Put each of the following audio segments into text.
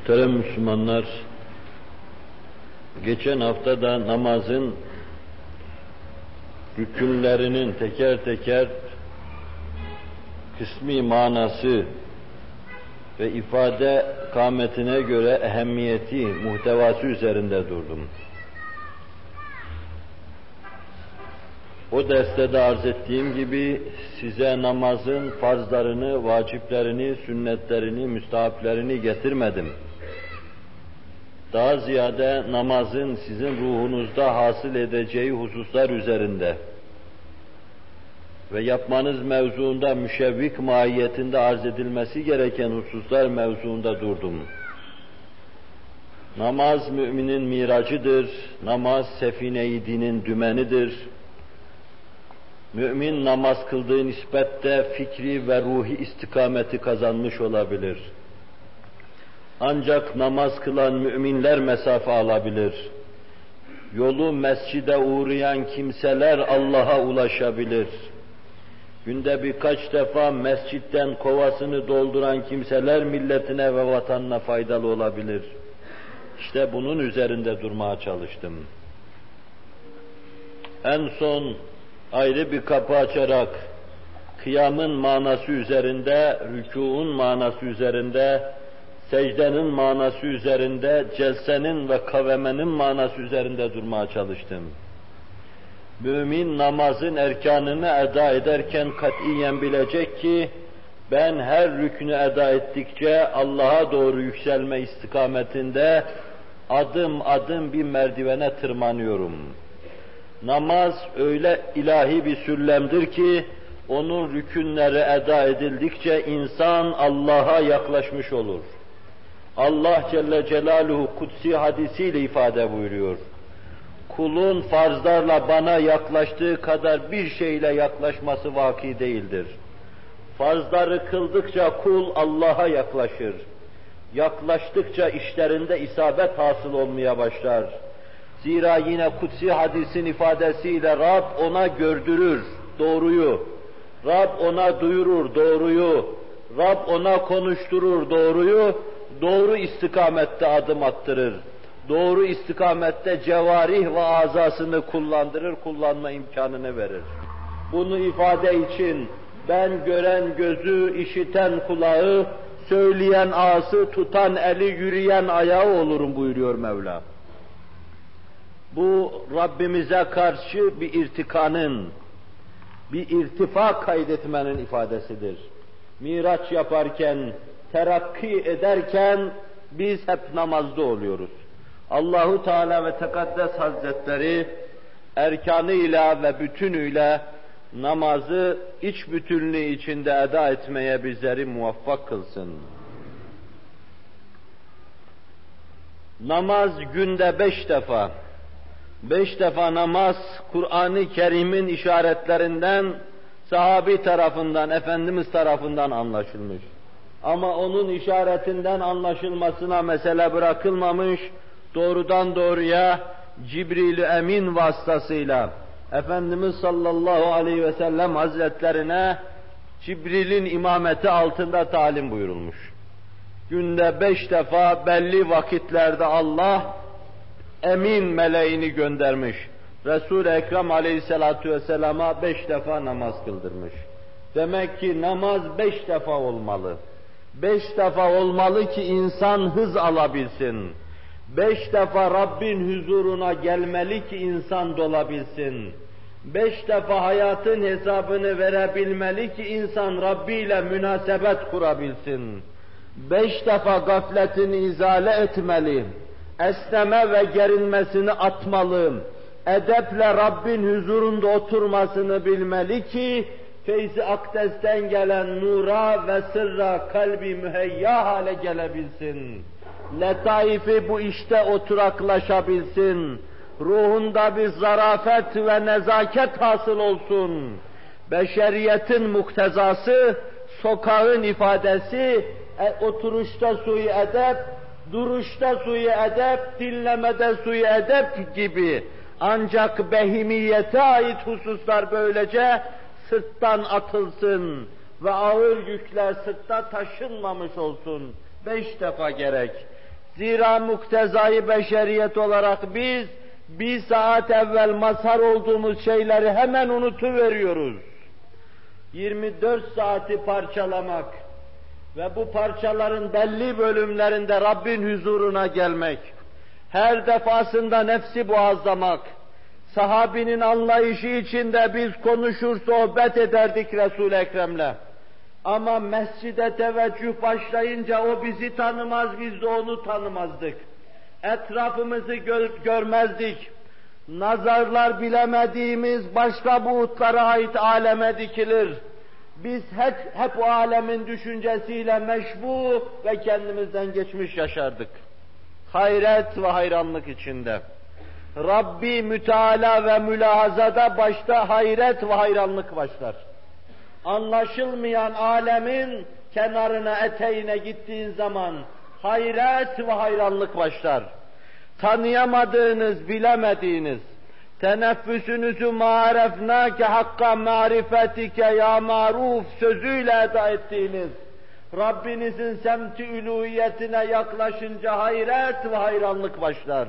Muhterem Müslümanlar, geçen hafta da namazın rükünlerinin teker teker kısmi manası ve ifade kametine göre ehemmiyeti, muhtevası üzerinde durdum. O derste de arz ettiğim gibi size namazın farzlarını, vaciplerini, sünnetlerini, müstahaplerini getirmedim. Daha ziyade namazın sizin ruhunuzda hasıl edeceği hususlar üzerinde ve yapmanız mevzuunda müşevvik mahiyetinde arz edilmesi gereken hususlar mevzuunda durdum. Namaz müminin miracıdır, namaz sefine-i dinin dümenidir, Mümin namaz kıldığı nispette fikri ve ruhi istikameti kazanmış olabilir. Ancak namaz kılan müminler mesafe alabilir. Yolu mescide uğrayan kimseler Allah'a ulaşabilir. Günde birkaç defa mescitten kovasını dolduran kimseler milletine ve vatanına faydalı olabilir. İşte bunun üzerinde durmaya çalıştım. En son ayrı bir kapı açarak kıyamın manası üzerinde, rükuun manası üzerinde, secdenin manası üzerinde, celsenin ve kavemenin manası üzerinde durmaya çalıştım. Mümin namazın erkanını eda ederken katiyen bilecek ki, ben her rükünü eda ettikçe Allah'a doğru yükselme istikametinde adım adım bir merdivene tırmanıyorum.'' Namaz öyle ilahi bir süllemdir ki, onun rükünleri eda edildikçe insan Allah'a yaklaşmış olur. Allah Celle Celaluhu kutsi hadisiyle ifade buyuruyor. Kulun farzlarla bana yaklaştığı kadar bir şeyle yaklaşması vaki değildir. Farzları kıldıkça kul Allah'a yaklaşır. Yaklaştıkça işlerinde isabet hasıl olmaya başlar Zira yine kutsi hadisin ifadesiyle Rab ona gördürür doğruyu. Rab ona duyurur doğruyu. Rab ona konuşturur doğruyu. Doğru istikamette adım attırır. Doğru istikamette cevarih ve azasını kullandırır, kullanma imkanını verir. Bunu ifade için ben gören gözü, işiten kulağı, söyleyen ağzı, tutan eli, yürüyen ayağı olurum buyuruyor Mevla. Bu Rabbimize karşı bir irtikanın, bir irtifa kaydetmenin ifadesidir. Miraç yaparken, terakki ederken biz hep namazda oluyoruz. Allahu Teala ve Tekaddes Hazretleri erkanıyla ve bütünüyle namazı iç bütünlüğü içinde eda etmeye bizleri muvaffak kılsın. Namaz günde beş defa, beş defa namaz Kur'an-ı Kerim'in işaretlerinden sahabi tarafından, Efendimiz tarafından anlaşılmış. Ama onun işaretinden anlaşılmasına mesele bırakılmamış, doğrudan doğruya Cibril-i Emin vasıtasıyla Efendimiz sallallahu aleyhi ve sellem hazretlerine Cibril'in imameti altında talim buyurulmuş. Günde beş defa belli vakitlerde Allah emin meleğini göndermiş. Resul-i Ekrem aleyhissalatu vesselama beş defa namaz kıldırmış. Demek ki namaz beş defa olmalı. Beş defa olmalı ki insan hız alabilsin. Beş defa Rabbin huzuruna gelmeli ki insan dolabilsin. Beş defa hayatın hesabını verebilmeli ki insan Rabbi ile münasebet kurabilsin. Beş defa gafletini izale etmeli esneme ve gerinmesini atmalı, edeple Rabbin huzurunda oturmasını bilmeli ki, feyzi akdesten gelen nura ve sırra kalbi müheyya hale gelebilsin. Letaifi bu işte oturaklaşabilsin. Ruhunda bir zarafet ve nezaket hasıl olsun. Beşeriyetin muktezası, sokağın ifadesi, e, oturuşta suyu edep, duruşta suyu edep, dinlemede suyu edep gibi ancak behimiyete ait hususlar böylece sırttan atılsın ve ağır yükler sırtta taşınmamış olsun. Beş defa gerek. Zira muktezayı beşeriyet olarak biz bir saat evvel mazhar olduğumuz şeyleri hemen unutuveriyoruz. 24 saati parçalamak ve bu parçaların belli bölümlerinde Rabbin huzuruna gelmek, her defasında nefsi boğazlamak, sahabinin anlayışı içinde biz konuşur sohbet ederdik Resul-i Ekrem'le. Ama mescide teveccüh başlayınca o bizi tanımaz, biz de onu tanımazdık. Etrafımızı gör, görmezdik. Nazarlar bilemediğimiz başka buğutlara ait aleme dikilir. Biz hep, hep o alemin düşüncesiyle meşbu ve kendimizden geçmiş yaşardık. Hayret ve hayranlık içinde. Rabbi müteala ve mülahazada başta hayret ve hayranlık başlar. Anlaşılmayan alemin kenarına, eteğine gittiğin zaman hayret ve hayranlık başlar. Tanıyamadığınız, bilemediğiniz, teneffüsünüzü marefnâke hakka marifetike ya maruf sözüyle eda ettiğiniz, Rabbinizin semti uluhiyetine yaklaşınca hayret ve hayranlık başlar.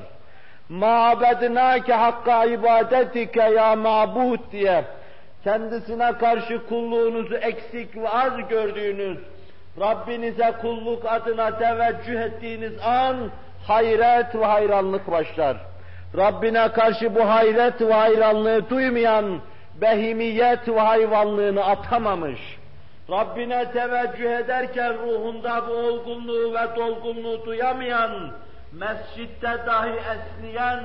Ma'bednâke hakka ibadetike ya ma'bud diye kendisine karşı kulluğunuzu eksik ve az gördüğünüz, Rabbinize kulluk adına teveccüh ettiğiniz an hayret ve hayranlık başlar. Rabbine karşı bu hayret ve hayranlığı duymayan behimiyet ve hayvanlığını atamamış. Rabbine teveccüh ederken ruhunda bu olgunluğu ve dolgunluğu duyamayan, mescitte dahi esniyen,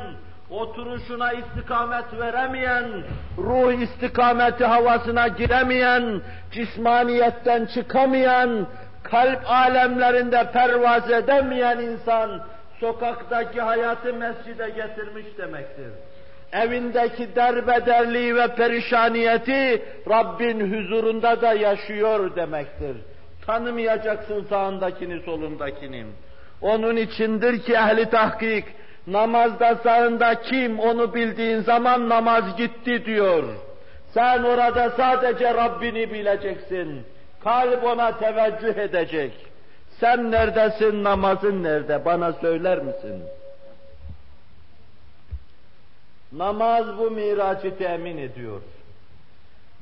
oturuşuna istikamet veremeyen, ruh istikameti havasına giremeyen, cismaniyetten çıkamayan, kalp alemlerinde pervaz edemeyen insan, sokaktaki hayatı mescide getirmiş demektir. Evindeki derbederliği ve perişaniyeti Rabbin huzurunda da yaşıyor demektir. Tanımayacaksın sağındakini solundakini. Onun içindir ki ehli tahkik, namazda sağında kim onu bildiğin zaman namaz gitti diyor. Sen orada sadece Rabbini bileceksin. Kalp ona teveccüh edecek. Sen neredesin, namazın nerede? Bana söyler misin? Namaz bu miracı temin ediyor.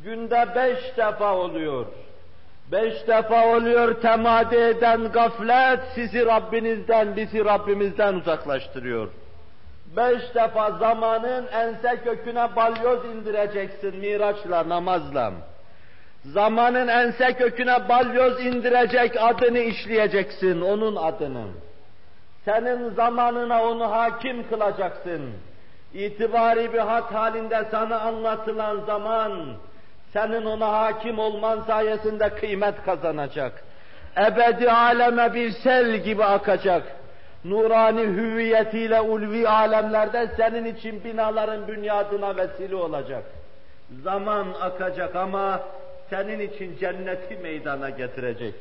Günde beş defa oluyor. Beş defa oluyor temadi eden gaflet sizi Rabbinizden, bizi Rabbimizden uzaklaştırıyor. Beş defa zamanın ense köküne balyoz indireceksin miraçla, namazla. Zamanın ense köküne balyoz indirecek adını işleyeceksin, onun adını. Senin zamanına onu hakim kılacaksın. İtibari bir hat halinde sana anlatılan zaman, senin ona hakim olman sayesinde kıymet kazanacak. Ebedi aleme bir sel gibi akacak. Nurani hüviyetiyle ulvi alemlerde senin için binaların bünyadına vesile olacak. Zaman akacak ama senin için cenneti meydana getirecek.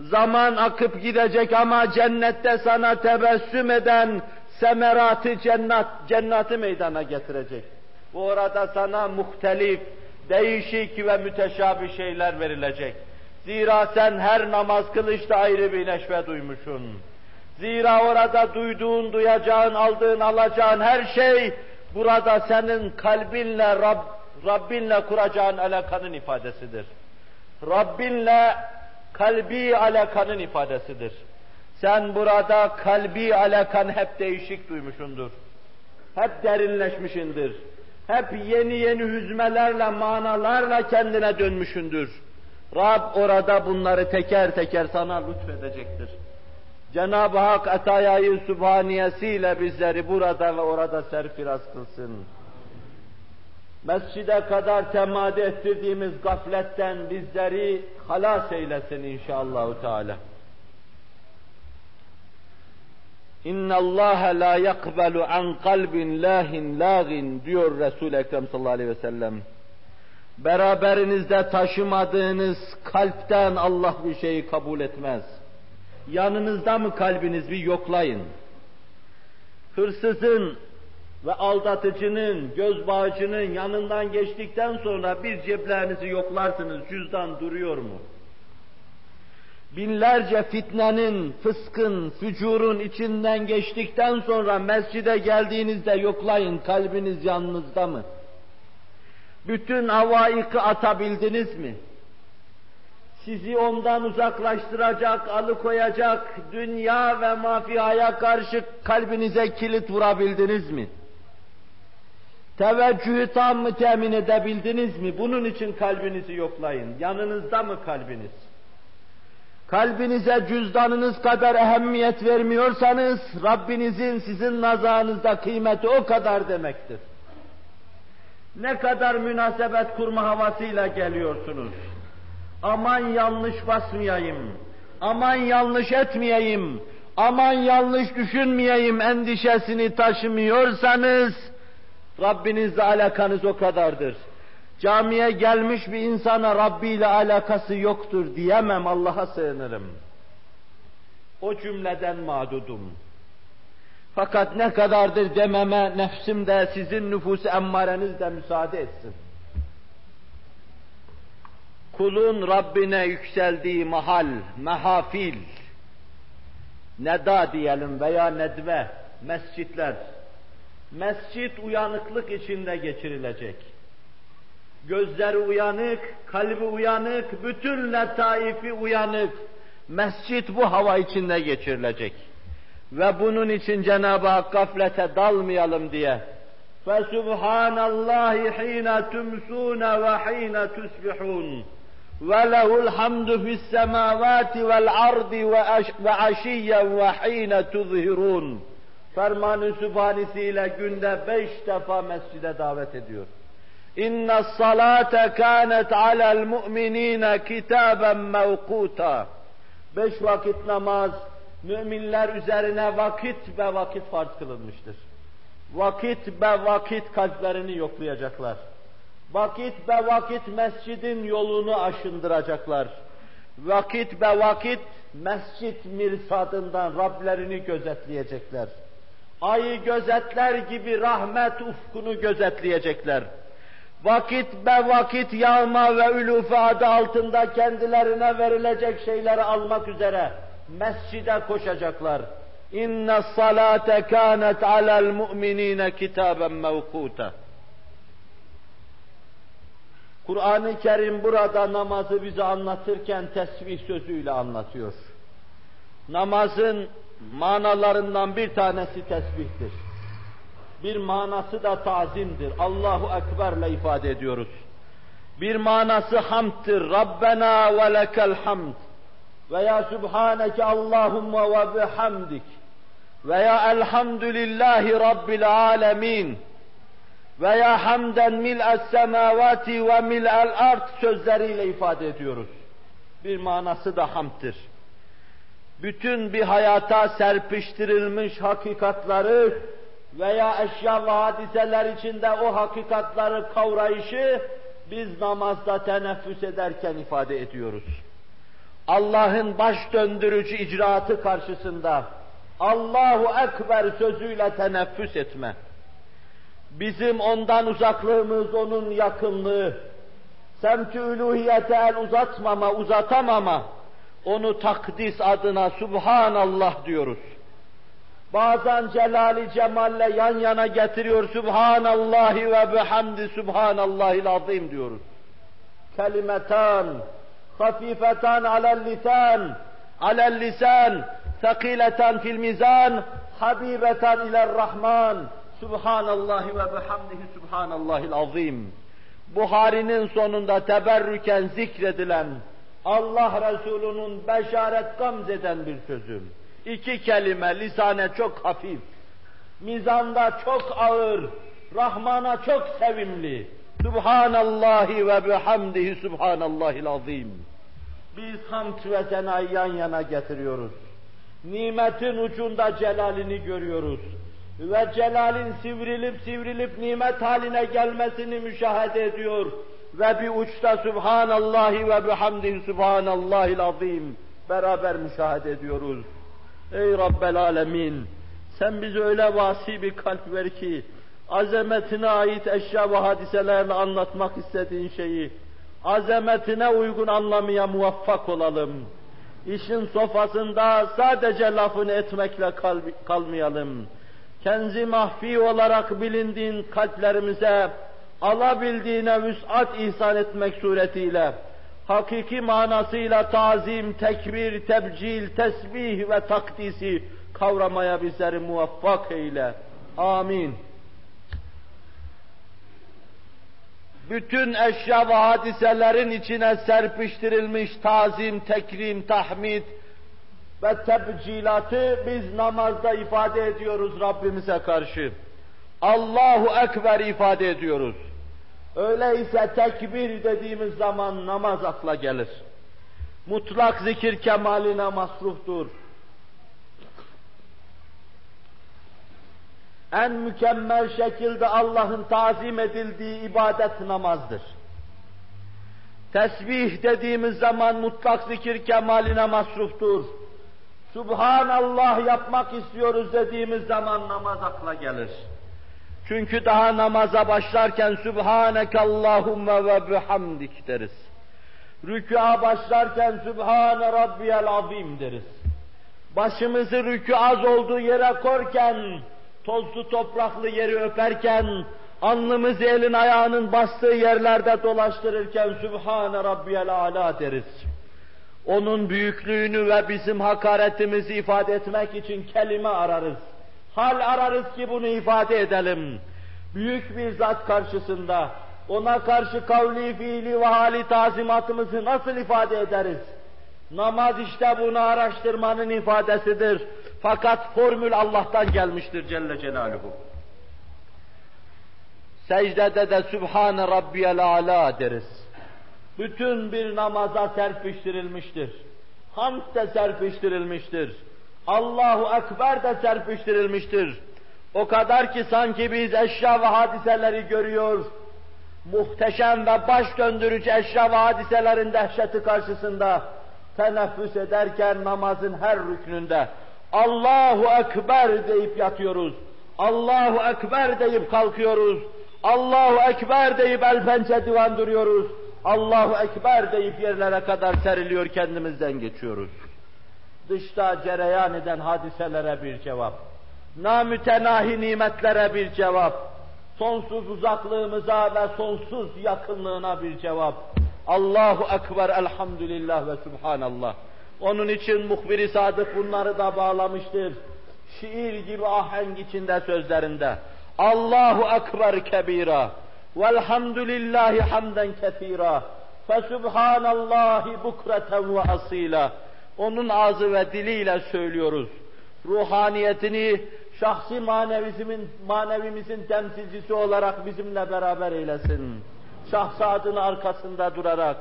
Zaman akıp gidecek ama cennette sana tebessüm eden semeratı cennet, cenneti meydana getirecek. Bu orada sana muhtelif, değişik ve müteşabih şeyler verilecek. Zira sen her namaz kılıçta ayrı bir neşve duymuşsun. Zira orada duyduğun, duyacağın, aldığın, alacağın her şey burada senin kalbinle, Rab, Rabbinle kuracağın alakanın ifadesidir. Rabbinle kalbi alakanın ifadesidir. Sen burada kalbi alakan hep değişik duymuşundur. Hep derinleşmişindir. Hep yeni yeni hüzmelerle, manalarla kendine dönmüşündür. Rab orada bunları teker teker sana lütfedecektir. Cenab-ı Hak etayayı sübhaniyesiyle bizleri burada ve orada serfiraz kılsın. Mescide kadar temadi ettirdiğimiz gafletten bizleri halas eylesin inşallahü teala. İnna Allah la yakbalu an kalbin lahin lagin diyor Resul Ekrem sallallahu aleyhi ve sellem. Beraberinizde taşımadığınız kalpten Allah bir şeyi kabul etmez. Yanınızda mı kalbiniz bir yoklayın. Hırsızın ve aldatıcının, göz bağcının yanından geçtikten sonra bir ceplerinizi yoklarsınız, cüzdan duruyor mu? Binlerce fitnenin, fıskın, fücurun içinden geçtikten sonra mescide geldiğinizde yoklayın kalbiniz yanınızda mı? Bütün havaikı atabildiniz mi? Sizi ondan uzaklaştıracak, alıkoyacak dünya ve mafiyaya karşı kalbinize kilit vurabildiniz mi? Teveccühü tam mı temin edebildiniz mi? Bunun için kalbinizi yoklayın. Yanınızda mı kalbiniz? Kalbinize cüzdanınız kadar ehemmiyet vermiyorsanız, Rabbinizin sizin nazarınızda kıymeti o kadar demektir. Ne kadar münasebet kurma havasıyla geliyorsunuz. Aman yanlış basmayayım, aman yanlış etmeyeyim, aman yanlış düşünmeyeyim endişesini taşımıyorsanız, Rabbinizle alakanız o kadardır. Camiye gelmiş bir insana Rabbi ile alakası yoktur diyemem Allah'a sığınırım. O cümleden mağdudum. Fakat ne kadardır dememe nefsim de sizin nüfus emmareniz de müsaade etsin. Kulun Rabbine yükseldiği mahal, mehafil, neda diyelim veya nedve, mescitler, mescit uyanıklık içinde geçirilecek. Gözleri uyanık, kalbi uyanık, bütün letaifi uyanık. Mescit bu hava içinde geçirilecek. Ve bunun için Cenab-ı Hak gaflete dalmayalım diye. فَسُبْحَانَ اللّٰهِ حِينَ تُمْسُونَ وَحِينَ تُسْبِحُونَ وَلَهُ الْحَمْدُ فِي السَّمَاوَاتِ وَالْعَرْضِ وَعَشِيًّا وَحِينَ تُظْهِرُونَ Ferman-ı Sübhanesiyle günde beş defa mescide davet ediyor. İnne salate kânet alel mu'minîne kitâben mevkûta. Beş vakit namaz, müminler üzerine vakit ve vakit farz kılınmıştır. Vakit ve vakit kalplerini yoklayacaklar. Vakit ve vakit mescidin yolunu aşındıracaklar. Vakit ve vakit mescit mirsadından Rablerini gözetleyecekler. Ayı gözetler gibi rahmet ufkunu gözetleyecekler vakit be vakit yağma ve ülufe adı altında kendilerine verilecek şeyleri almak üzere mescide koşacaklar. İnne salate kânet alel mu'minîne kitaben mevkûte. Kur'an-ı Kerim burada namazı bize anlatırken tesbih sözüyle anlatıyor. Namazın manalarından bir tanesi tesbihtir bir manası da tazimdir. Allahu Ekber'le ifade ediyoruz. Bir manası hamdtir. Rabbena ve lekel hamd. Veya Sübhaneke Allahumma ve bihamdik. Veya Elhamdülillahi Rabbil alemin. Veya hamden mil'es semavati ve mil'el ard sözleriyle ifade ediyoruz. Bir manası da hamdtir. Bütün bir hayata serpiştirilmiş hakikatları veya eşya ve hadiseler içinde o hakikatları kavrayışı biz namazda teneffüs ederken ifade ediyoruz. Allah'ın baş döndürücü icraatı karşısında Allahu Ekber sözüyle teneffüs etme. Bizim ondan uzaklığımız, onun yakınlığı, semtü uluhiyete el uzatmama, uzatamama, onu takdis adına Subhanallah diyoruz. Bazen celali cemalle yan yana getiriyor. Subhanallahi ve bihamdi subhanallahil azim diyoruz. Kelimetan, hafifetan alel lisan, alel lisan, sakileten fil mizan, habibeten iler rahman. Subhanallahi ve bihamdihi subhanallahil azim. Buhari'nin sonunda teberrüken zikredilen Allah Resulü'nün beşaret gamzeden bir sözüm. İki kelime lisane çok hafif, mizanda çok ağır, Rahman'a çok sevimli. Subhanallahi ve bihamdihi subhanallahil azim. Biz hamd ve senayı yan yana getiriyoruz. Nimetin ucunda celalini görüyoruz. Ve celalin sivrilip sivrilip nimet haline gelmesini müşahede ediyor. Ve bir uçta Subhanallahi ve bihamdihi subhanallahil azim beraber müşahede ediyoruz. Ey Rabbel Alemin! Sen bize öyle vasi bir kalp ver ki, azametine ait eşya ve hadiselerle anlatmak istediğin şeyi, azametine uygun anlamaya muvaffak olalım. işin sofasında sadece lafını etmekle kal kalmayalım. Kenzi mahfi olarak bilindiğin kalplerimize alabildiğine vüs'at ihsan etmek suretiyle, hakiki manasıyla tazim, tekbir, tebcil, tesbih ve takdisi kavramaya bizleri muvaffak eyle. Amin. bütün eşya ve hadiselerin içine serpiştirilmiş tazim, tekrim, tahmid ve tebcilatı biz namazda ifade ediyoruz Rabbimize karşı. Allahu Ekber ifade ediyoruz. Öyleyse tekbir dediğimiz zaman namaz akla gelir. Mutlak zikir kemaline masruftur. en mükemmel şekilde Allah'ın tazim edildiği ibadet namazdır. Tesbih dediğimiz zaman mutlak zikir kemaline masruftur. Subhanallah yapmak istiyoruz dediğimiz zaman namaz akla gelir. Çünkü daha namaza başlarken Subhaneke Allahümme ve bihamdik deriz. Rükûa başlarken Sübhane Rabbiyel Azim deriz. Başımızı rükû az olduğu yere korken tozlu topraklı yeri öperken, alnımızı elin ayağının bastığı yerlerde dolaştırırken Sübhane Rabbiyel Ala deriz. Onun büyüklüğünü ve bizim hakaretimizi ifade etmek için kelime ararız. Hal ararız ki bunu ifade edelim. Büyük bir zat karşısında ona karşı kavli, fiili ve hali tazimatımızı nasıl ifade ederiz? Namaz işte bunu araştırmanın ifadesidir. Fakat formül Allah'tan gelmiştir Celle Celaluhu. Secdede de Sübhane Rabbiyel Ala deriz. Bütün bir namaza serpiştirilmiştir. Hamd de serpiştirilmiştir. Allahu Ekber de serpiştirilmiştir. O kadar ki sanki biz eşya ve hadiseleri görüyor, muhteşem ve baş döndürücü eşya ve hadiselerin dehşeti karşısında teneffüs ederken namazın her rüknünde Allahu Ekber deyip yatıyoruz. Allahu Ekber deyip kalkıyoruz. Allahu Ekber deyip el pençe divan duruyoruz. Allahu Ekber deyip yerlere kadar seriliyor kendimizden geçiyoruz. Dışta cereyan eden hadiselere bir cevap. Namütenahi nimetlere bir cevap. Sonsuz uzaklığımıza ve sonsuz yakınlığına bir cevap. Allahu Ekber, elhamdülillah ve subhanallah. Onun için muhbir-i sadık bunları da bağlamıştır. Şiir gibi ahenk içinde sözlerinde. Allahu Ekber kebira. Velhamdülillahi hamden kethira. Fesubhanallahi bukreten ve asila. Onun ağzı ve diliyle söylüyoruz. Ruhaniyetini şahsi manevimizin, manevimizin temsilcisi olarak bizimle beraber eylesin. Şahsadın arkasında durarak.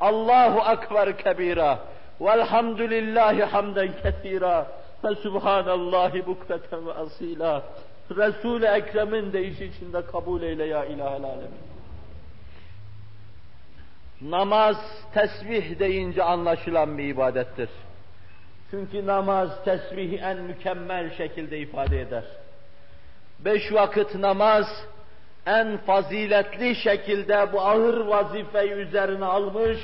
Allahu Ekber kebira. Velhamdülillahi hamden kethira ve subhanallahi bukreten ve asila. Resul-i Ekrem'in deyişi içinde kabul eyle ya ilahel alemin. Namaz tesbih deyince anlaşılan bir ibadettir. Çünkü namaz tesbihi en mükemmel şekilde ifade eder. Beş vakit namaz en faziletli şekilde bu ağır vazifeyi üzerine almış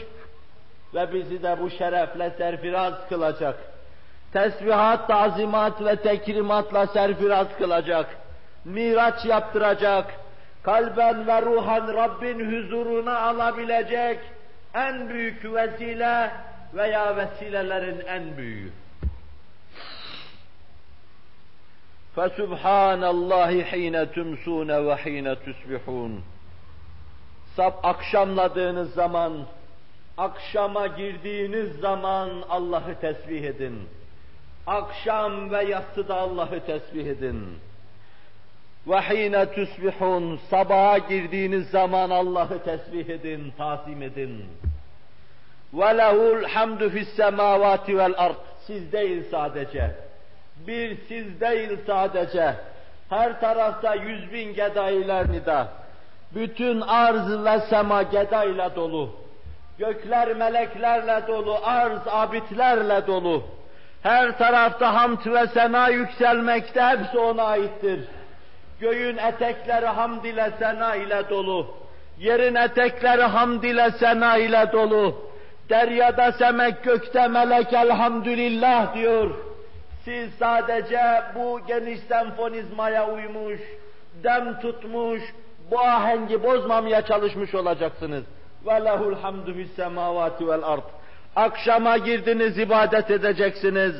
ve bizi de bu şerefle serfiraz kılacak. Tesbihat, tazimat ve tekrimatla serfiraz kılacak. Miraç yaptıracak Kalben ve ruhan Rabbin huzuruna alabilecek en büyük vesile veya vesilelerin en büyüğü. فَسُبْحَانَ اللّٰهِ حِينَ تُمْسُونَ وَحِينَ تُسْبِحُونَ Sab akşamladığınız zaman Akşama girdiğiniz zaman Allah'ı tesbih edin. Akşam ve yatsıda Allah'ı tesbih edin. وَحِينَ تُسْبِحُونَ Sabaha girdiğiniz zaman Allah'ı tesbih edin, tasim edin. وَلَهُ الْحَمْدُ فِي السَّمَاوَاتِ وَالْأَرْضِ Siz değil sadece. Bir siz değil sadece. Her tarafta yüz bin gedailer nida. Bütün arz ve sema gedayla dolu. Gökler meleklerle dolu, arz abitlerle dolu. Her tarafta hamd ve sena yükselmekte hepsi ona aittir. Göğün etekleri hamd ile sena ile dolu. Yerin etekleri hamd ile sena ile dolu. Deryada semek gökte melek elhamdülillah diyor. Siz sadece bu geniş senfonizmaya uymuş, dem tutmuş, bu ahengi bozmamaya çalışmış olacaksınız. Ve lehul hamdu fis semavati vel ard. Akşama girdiniz ibadet edeceksiniz.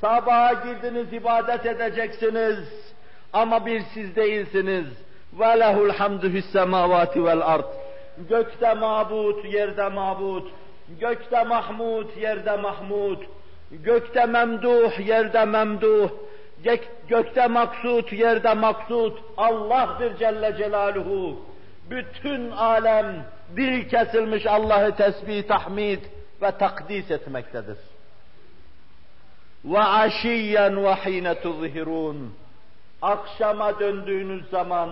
Sabaha girdiniz ibadet edeceksiniz. Ama bir siz değilsiniz. Ve lehul hamdu fis semavati vel ard. Gökte mabut, yerde mabut. Gökte Mahmud, yerde Mahmud. Gökte memduh, yerde memduh. Gökte maksut, yerde maksut. Allah'tır Celle Celaluhu. Bütün alem bir kesilmiş Allah'ı tesbih, tahmid ve takdis etmektedir. Ve aşiyyen ve hine tuzhirun Akşama döndüğünüz zaman,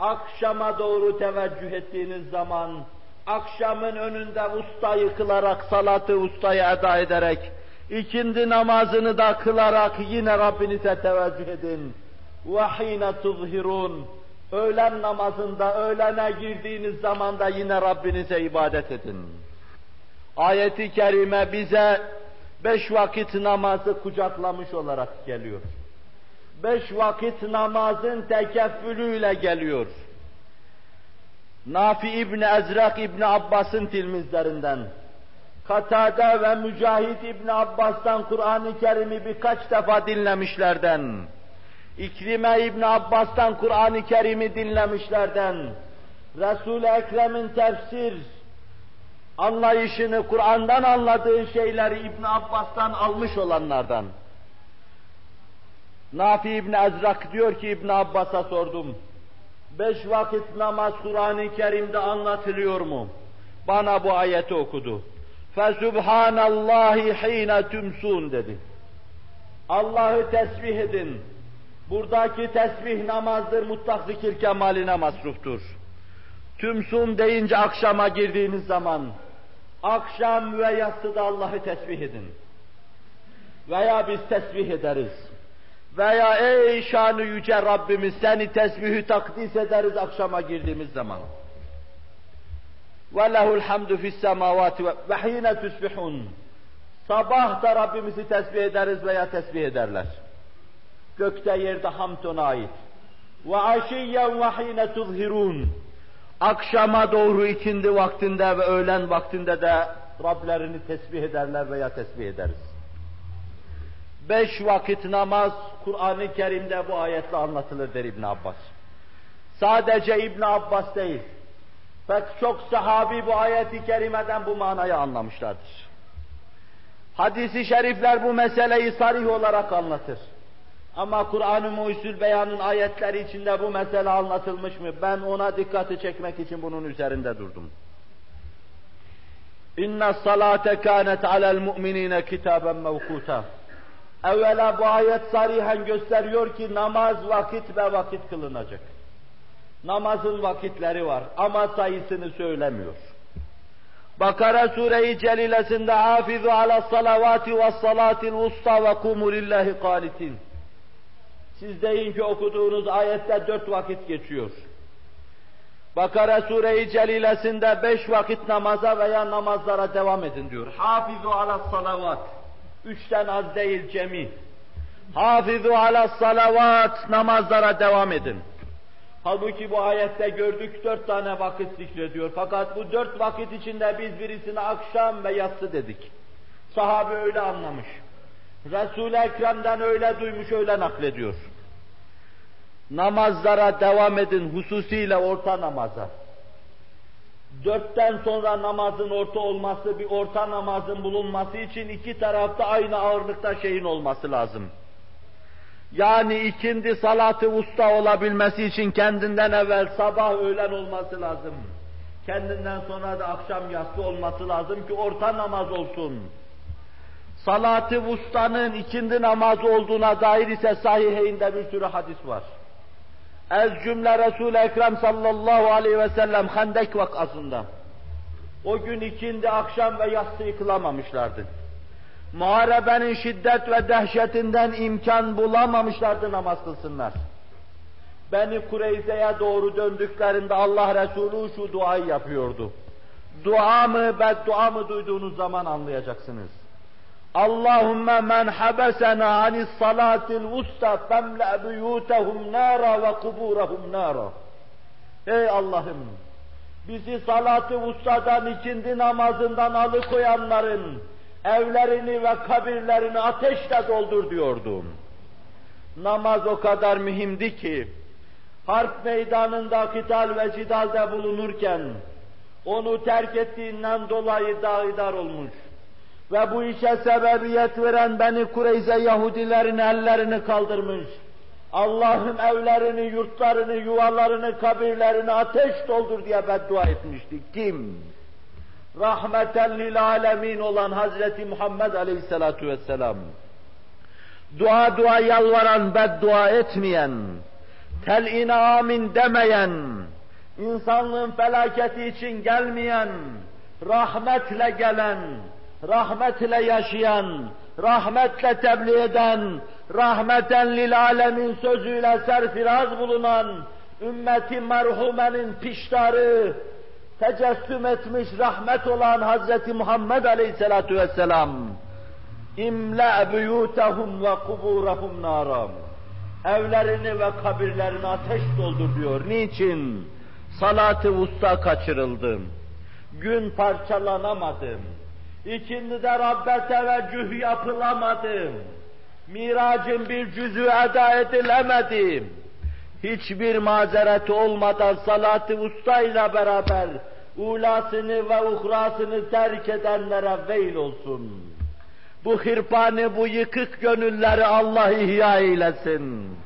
akşama doğru teveccüh ettiğiniz zaman, akşamın önünde usta yıkılarak, salatı ustaya eda ederek, ikindi namazını da kılarak yine Rabbinize teveccüh edin. وَحِينَ تُظْهِرُونَ Öğlen namazında, öğlene girdiğiniz zamanda yine Rabbinize ibadet edin. Ayeti kerime bize beş vakit namazı kucaklamış olarak geliyor. Beş vakit namazın tekeffülüyle geliyor. Nafi İbni Ezrak İbni Abbas'ın tilmizlerinden, Katade ve Mücahit İbni Abbas'tan Kur'an-ı Kerim'i birkaç defa dinlemişlerden, İkrime İbni Abbas'tan Kur'an-ı Kerim'i dinlemişlerden, Resul-i Ekrem'in tefsir anlayışını, Kur'an'dan anladığı şeyleri İbn Abbas'tan almış olanlardan. Nafi İbni Azrak diyor ki İbn Abbas'a sordum. Beş vakit namaz Kur'an-ı Kerim'de anlatılıyor mu? Bana bu ayeti okudu. Fesubhanallahi hine tümsun dedi. Allah'ı tesbih edin. Buradaki tesbih namazdır, mutlak zikir kemaline masruftur. Tümsun deyince akşama girdiğiniz zaman, akşam ve yatsıda Allah'ı tesbih edin. Veya biz tesbih ederiz. Veya ey şanı yüce Rabbimiz seni tesbihü takdis ederiz akşama girdiğimiz zaman. Ve lehul hamdu fis semavati ve. Sabah da Rabbimizi tesbih ederiz veya tesbih ederler. Gökte yerde hamd ona ait. Ve aşiyyen ve. Akşama doğru ikindi vaktinde ve öğlen vaktinde de Rablerini tesbih ederler veya tesbih ederiz. Beş vakit namaz Kur'an-ı Kerim'de bu ayetle anlatılır der İbn Abbas. Sadece İbn Abbas değil, pek çok sahabi bu ayeti kerimeden bu manayı anlamışlardır. Hadis-i şerifler bu meseleyi sarih olarak anlatır. Ama Kur'an-ı Muhyüzül Beyan'ın ayetleri içinde bu mesele anlatılmış mı? Ben ona dikkati çekmek için bunun üzerinde durdum. İnne salate kânet alel mu'minîne kitaben mevkûta. Evvela bu ayet sarihen gösteriyor ki namaz vakit ve vakit kılınacak. Namazın vakitleri var ama sayısını söylemiyor. Bakara Sure-i Celilesinde hafizu ala salavati ve salatil usta ve kumu lillahi qanitin. Siz deyin ki okuduğunuz ayette dört vakit geçiyor. Bakara Sure-i Celilesinde beş vakit namaza veya namazlara devam edin diyor. Hafizu ala salavat. Üçten az değil cemi. Hafizu ala salavat. Namazlara devam edin. Halbuki bu ayette gördük dört tane vakit zikrediyor. Fakat bu dört vakit içinde biz birisine akşam ve yatsı dedik. Sahabe öyle anlamış. Resul-i Ekrem'den öyle duymuş, öyle naklediyor. Namazlara devam edin, hususiyle orta namaza. Dörtten sonra namazın orta olması, bir orta namazın bulunması için iki tarafta aynı ağırlıkta şeyin olması lazım. Yani ikindi salatı usta olabilmesi için kendinden evvel sabah öğlen olması lazım. Kendinden sonra da akşam yatsı olması lazım ki orta namaz olsun. Salatı vustanın ikindi namazı olduğuna dair ise sahiheyinde bir sürü hadis var. Ez cümle Resul-i Ekrem sallallahu aleyhi ve sellem Hendek vakasında. O gün ikindi akşam ve yatsı yıkılamamışlardı. Muharebenin şiddet ve dehşetinden imkan bulamamışlardı namaz kılsınlar. Beni Kureyze'ye doğru döndüklerinde Allah Resulü şu duayı yapıyordu. Dua mı, beddua mı duyduğunuz zaman anlayacaksınız. Allahümme men habesena anis salatil usta femle buyutehum nara ve kuburehum nara. Ey Allah'ım! Bizi salatı ustadan ikindi namazından alıkoyanların evlerini ve kabirlerini ateşle doldur diyordum. Namaz o kadar mühimdi ki, harp meydanında kital ve cidalde bulunurken, onu terk ettiğinden dolayı dağidar olmuş ve bu işe sebebiyet veren Beni Kureyze Yahudilerin ellerini kaldırmış. Allah'ın evlerini, yurtlarını, yuvalarını, kabirlerini ateş doldur diye beddua etmişti. Kim? Rahmeten lil alemin olan Hazreti Muhammed Aleyhisselatu Vesselam. Dua dua yalvaran, beddua etmeyen, tel'ine amin demeyen, insanlığın felaketi için gelmeyen, rahmetle gelen, rahmetle yaşayan, rahmetle tebliğ eden, rahmeten lil alemin sözüyle serfiraz bulunan, ümmeti merhumenin piştarı, tecessüm etmiş rahmet olan Hazreti Muhammed Aleyhisselatu Vesselam, imle buyutahum ve kuburahum naram. Evlerini ve kabirlerini ateş doldur diyor. Niçin? Salat-ı usta kaçırıldım. Gün parçalanamadım. İkindide Rabbe teveccüh yapılamadım. Miracın bir cüzü eda edilemedi. Hiçbir mazeret olmadan salat-ı usta ile beraber ulasını ve uhrasını terk edenlere veil olsun. Bu hırpanı, bu yıkık gönülleri Allah ihya eylesin.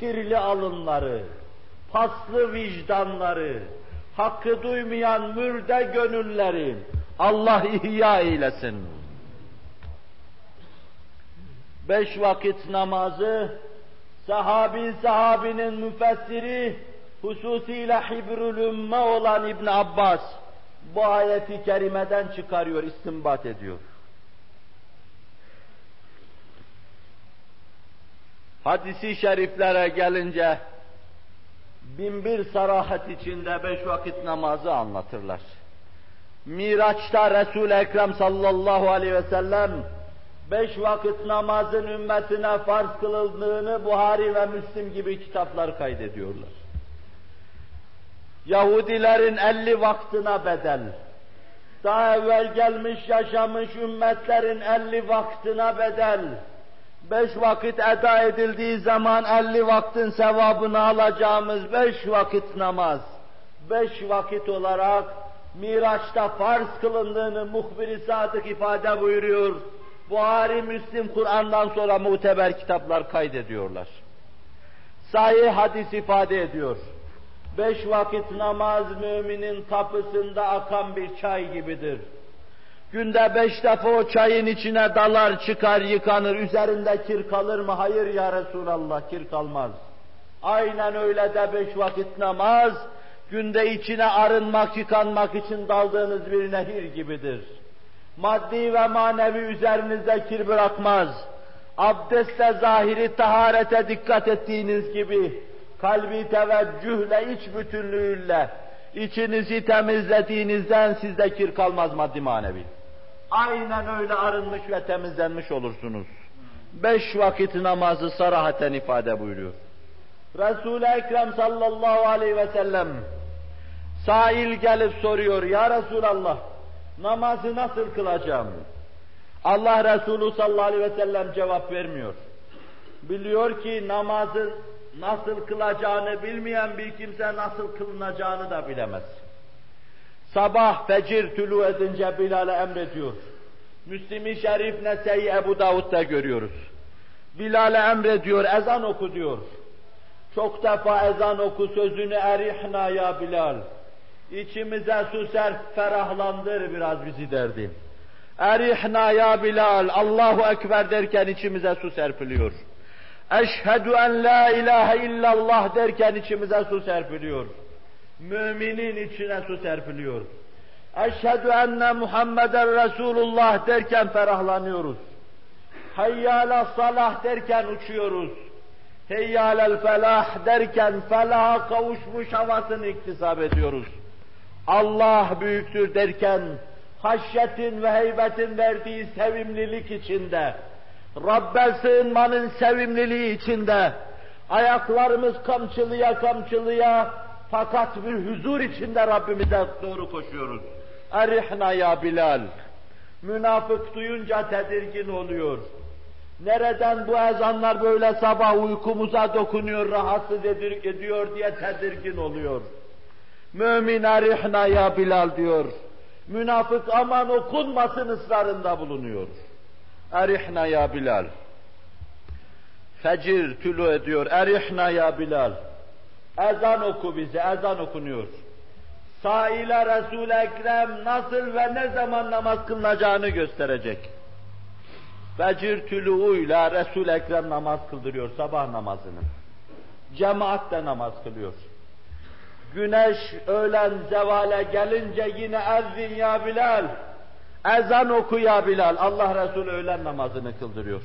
Kirli alınları, paslı vicdanları, hakkı duymayan mürde gönülleri Allah ihya eylesin. Beş vakit namazı, sahabi sahabinin müfessiri, hususiyle hibrül ümme olan İbn Abbas, bu ayeti kerimeden çıkarıyor, istinbat ediyor. Hadisi şeriflere gelince binbir sarahat içinde beş vakit namazı anlatırlar. Miraç'ta Resul-i Ekrem sallallahu aleyhi ve sellem beş vakit namazın ümmetine farz kılıldığını Buhari ve Müslim gibi kitaplar kaydediyorlar. Yahudilerin elli vaktına bedel, daha evvel gelmiş yaşamış ümmetlerin elli vaktına bedel, beş vakit eda edildiği zaman elli vaktin sevabını alacağımız beş vakit namaz, beş vakit olarak Miraç'ta farz kılındığını muhbir-i sadık ifade buyuruyor. Buhari, Müslim, Kur'an'dan sonra muteber kitaplar kaydediyorlar. Sahih hadis ifade ediyor. Beş vakit namaz müminin kapısında akan bir çay gibidir. Günde beş defa o çayın içine dalar çıkar yıkanır. Üzerinde kir kalır mı? Hayır ya Resulallah kir kalmaz. Aynen öyle de beş vakit namaz, günde içine arınmak, yıkanmak için daldığınız bir nehir gibidir. Maddi ve manevi üzerinizde kir bırakmaz. Abdestle zahiri taharete dikkat ettiğiniz gibi, kalbi teveccühle, iç bütünlüğüyle, içinizi temizlediğinizden sizde kir kalmaz maddi manevi. Aynen öyle arınmış ve temizlenmiş olursunuz. Beş vakit namazı sarahaten ifade buyuruyor. Resul-i Ekrem sallallahu aleyhi ve sellem Sail gelip soruyor, Ya Resulallah, namazı nasıl kılacağım? Allah Resulü sallallahu aleyhi ve sellem cevap vermiyor. Biliyor ki namazı nasıl kılacağını bilmeyen bir kimse nasıl kılınacağını da bilemez. Sabah fecir tülü edince Bilal'e emrediyor. Müslim-i Şerif Nese'yi Ebu Davud'da görüyoruz. Bilal'e emrediyor, ezan oku diyor. Çok defa ezan oku sözünü erihna ya Bilal. İçimize su serp, ferahlandır biraz bizi derdi. Erihna ya Bilal, Allahu Ekber derken içimize su serpiliyor. Eşhedü en la ilahe illallah derken içimize su serpiliyor. Müminin içine su serpiliyor. Eşhedü enne Muhammeden Resulullah derken ferahlanıyoruz. Hayyâle salah derken uçuyoruz. Heyyâlel felah derken felaha kavuşmuş havasını iktisap ediyoruz. Allah büyüktür derken, haşyetin ve heybetin verdiği sevimlilik içinde, Rabbe sığınmanın sevimliliği içinde, ayaklarımız kamçılıya kamçılıya, fakat bir huzur içinde Rabbimize doğru koşuyoruz. Erihna ya Bilal. Münafık duyunca tedirgin oluyor. Nereden bu ezanlar böyle sabah uykumuza dokunuyor, rahatsız ediyor diye tedirgin oluyor. Mümin erihna ya Bilal diyor. Münafık aman okunmasın ısrarında bulunuyor. Erihna ya Bilal. Fecir tülü ediyor. Erihna ya Bilal. Ezan oku bize, ezan okunuyor. Saile Resul-i Ekrem nasıl ve ne zaman namaz kılınacağını gösterecek. Fecir tülüğüyle Resul-i Ekrem namaz kıldırıyor sabah namazını. Cemaatle namaz kılıyor. Güneş öğlen zevale gelince yine ezzin ya Bilal. Ezan oku ya Bilal. Allah Resulü öğlen namazını kıldırıyor.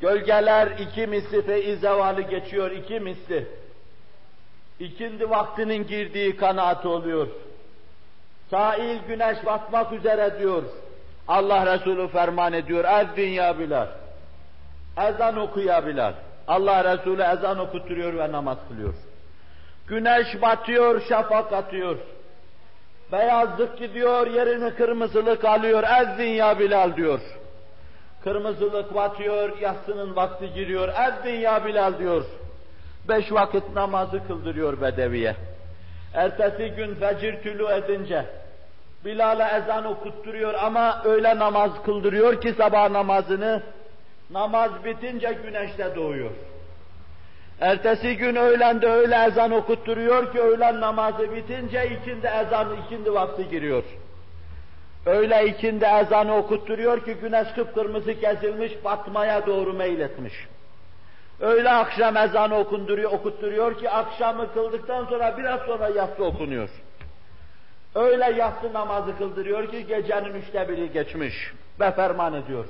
Gölgeler iki misli feiz zevalı geçiyor, iki misli. İkindi vaktinin girdiği kanaat oluyor. Sahil güneş batmak üzere diyor. Allah Resulü ferman ediyor. Ezzin ya Bilal. Ezan oku ya Bilal. Allah Resulü ezan okuturuyor ve namaz kılıyor. Güneş batıyor, şafak atıyor. Beyazlık gidiyor, yerini kırmızılık alıyor. Ezzin ya Bilal diyor. Kırmızılık batıyor, yatsının vakti giriyor. Ezzin ya Bilal diyor. Beş vakit namazı kıldırıyor Bedeviye. Ertesi gün fecir tülü edince Bilal'e ezan okutturuyor ama öyle namaz kıldırıyor ki sabah namazını namaz bitince güneşte doğuyor. Ertesi gün öğlende öyle ezan okutturuyor ki öğlen namazı bitince ikindi ezan, ikindi vakti giriyor. Öyle ikindi ezanı okutturuyor ki güneş kıpkırmızı kesilmiş, batmaya doğru meyletmiş. Öyle akşam ezanı okunduruyor, okutturuyor ki akşamı kıldıktan sonra biraz sonra yatsı okunuyor. Öyle yatsı namazı kıldırıyor ki gecenin üçte biri geçmiş ve ferman ediyor.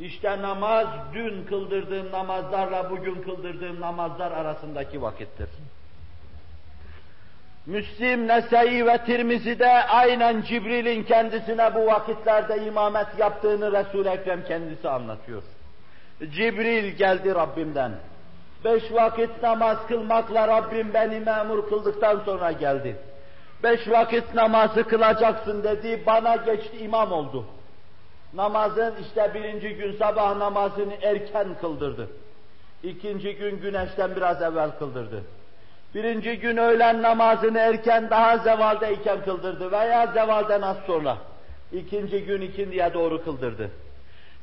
İşte namaz dün kıldırdığın namazlarla bugün kıldırdığın namazlar arasındaki vakittir. Müslim, Nese'yi ve Tirmizi'de aynen Cibril'in kendisine bu vakitlerde imamet yaptığını Resul-i Ekrem kendisi anlatıyor. Cibril geldi Rabbimden. Beş vakit namaz kılmakla Rabbim beni memur kıldıktan sonra geldi. Beş vakit namazı kılacaksın dedi, bana geçti imam oldu. Namazın işte birinci gün sabah namazını erken kıldırdı. İkinci gün güneşten biraz evvel kıldırdı. Birinci gün öğlen namazını erken daha zevaldeyken kıldırdı veya zevalden az sonra. İkinci gün ikindiye doğru kıldırdı.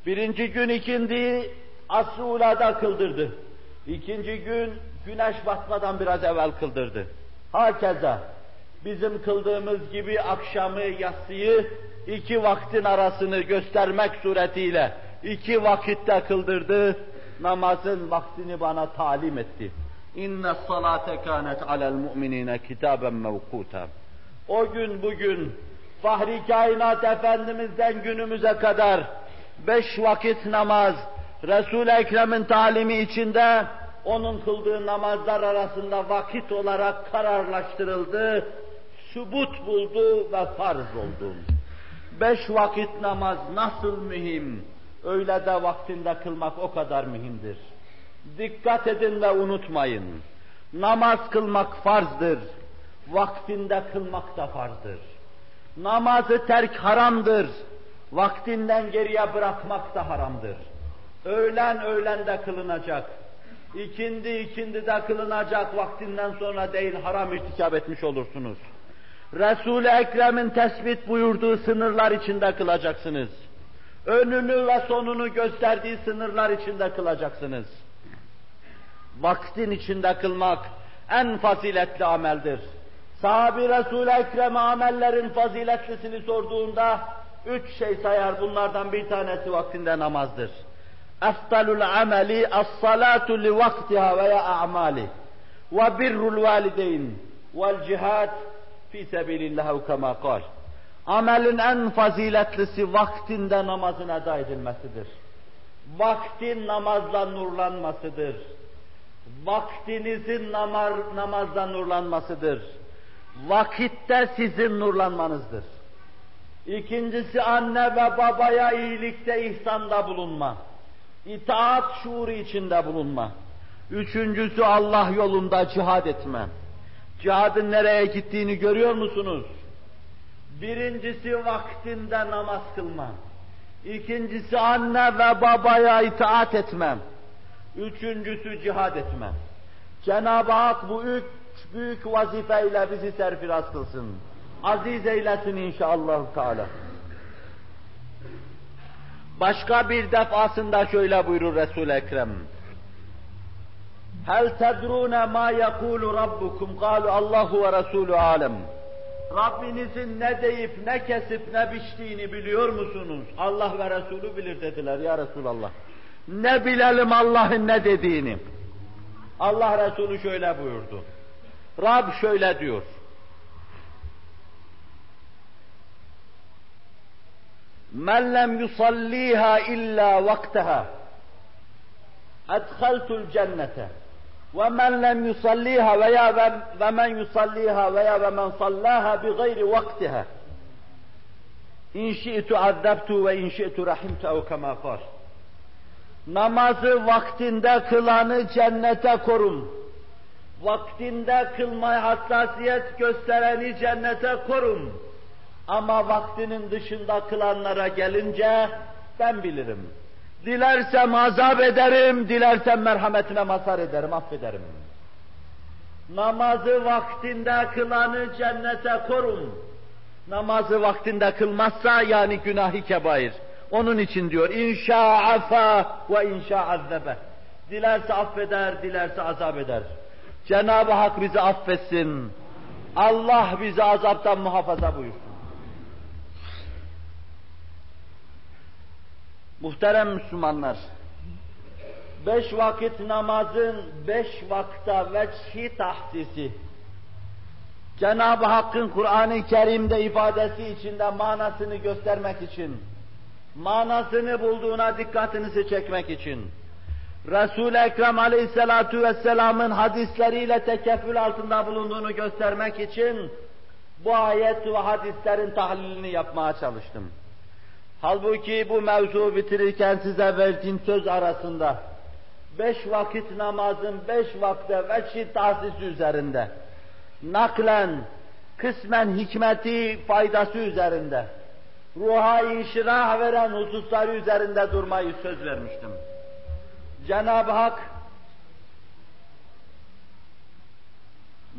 Birinci gün ikindi asrulada kıldırdı. İkinci gün güneş batmadan biraz evvel kıldırdı. Hakeza bizim kıldığımız gibi akşamı yatsıyı iki vaktin arasını göstermek suretiyle iki vakitte kıldırdı. Namazın vaktini bana talim etti. İnne salate kânet alel mu'minine kitaben mevkuta. O gün bugün Fahri Kainat Efendimiz'den günümüze kadar beş vakit namaz Resul-i Ekrem'in talimi içinde onun kıldığı namazlar arasında vakit olarak kararlaştırıldı, sübut buldu ve farz oldu. Beş vakit namaz nasıl mühim, öyle de vaktinde kılmak o kadar mühimdir. Dikkat edin ve unutmayın. Namaz kılmak farzdır. Vaktinde kılmak da farzdır. Namazı terk haramdır. Vaktinden geriye bırakmak da haramdır. Öğlen öğlende kılınacak. İkindi ikindi de kılınacak vaktinden sonra değil haram irtikap etmiş olursunuz. Resul-i Ekrem'in tespit buyurduğu sınırlar içinde kılacaksınız. Önünü ve sonunu gösterdiği sınırlar içinde kılacaksınız vaktin içinde kılmak en faziletli ameldir. Sahabi Resul-i Ekrem amellerin faziletlisini sorduğunda üç şey sayar. Bunlardan bir tanesi vaktinde namazdır. Eftalul ameli as-salatu li vaktiha veya a'mali ve birrul valideyn vel fi sebilillah kema kal. Amelin en faziletlisi vaktinde namazın eda edilmesidir. Vaktin namazla nurlanmasıdır vaktinizin namar, namazla nurlanmasıdır. vakitte sizin nurlanmanızdır. İkincisi anne ve babaya iyilikte, ihsanda bulunma. İtaat şuuru içinde bulunma. Üçüncüsü Allah yolunda cihad etme. Cihadın nereye gittiğini görüyor musunuz? Birincisi vaktinde namaz kılma. İkincisi anne ve babaya itaat etmem. Üçüncüsü cihad etmem. Cenab-ı Hak bu üç büyük vazifeyle bizi serfiraz kılsın. Aziz eylesin inşallah Teala. Başka bir defasında şöyle buyurur Resul-i Ekrem. Hel tedrune ma yekulu rabbukum? Kalu Allahu ve Resulü alem. Rabbinizin ne deyip ne kesip ne biçtiğini biliyor musunuz? Allah ve Resulü bilir dediler ya Resulallah. Ne bilelim Allah'ın ne dediğini. Allah Resulü şöyle buyurdu. Rab şöyle diyor. Men lem yusalliha illa vaktaha edhaltul cennete ve men lem yusalliha veya ve men yusalliha veya ve men sallaha bi gayri vaktiha in şi'tu azzabtu ve in rahimtu ev kema namazı vaktinde kılanı cennete korum vaktinde kılmaya hassasiyet göstereni cennete korum ama vaktinin dışında kılanlara gelince ben bilirim. Dilersem azap ederim, dilersem merhametine mazhar ederim, affederim. Namazı vaktinde kılanı cennete korum. Namazı vaktinde kılmazsa yani günahı kebair. Onun için diyor inşa afa ve inşa azzebe. Dilerse affeder, dilerse azap eder. Cenab-ı Hak bizi affetsin. Allah bizi azaptan muhafaza buyursun. Muhterem Müslümanlar, beş vakit namazın beş vakta veçhi tahsisi, Cenab-ı Hakk'ın Kur'an-ı Kerim'de ifadesi içinde manasını göstermek için, manasını bulduğuna dikkatinizi çekmek için, Resul-i Ekrem aleyhissalatu vesselamın hadisleriyle tekeffül altında bulunduğunu göstermek için, bu ayet ve hadislerin tahlilini yapmaya çalıştım. Halbuki bu mevzu bitirirken size verdiğim söz arasında beş vakit namazın beş vakte ve tahsisi üzerinde naklen, kısmen hikmeti, faydası üzerinde ruha inşirah veren hususları üzerinde durmayı söz vermiştim. Cenab-ı Hak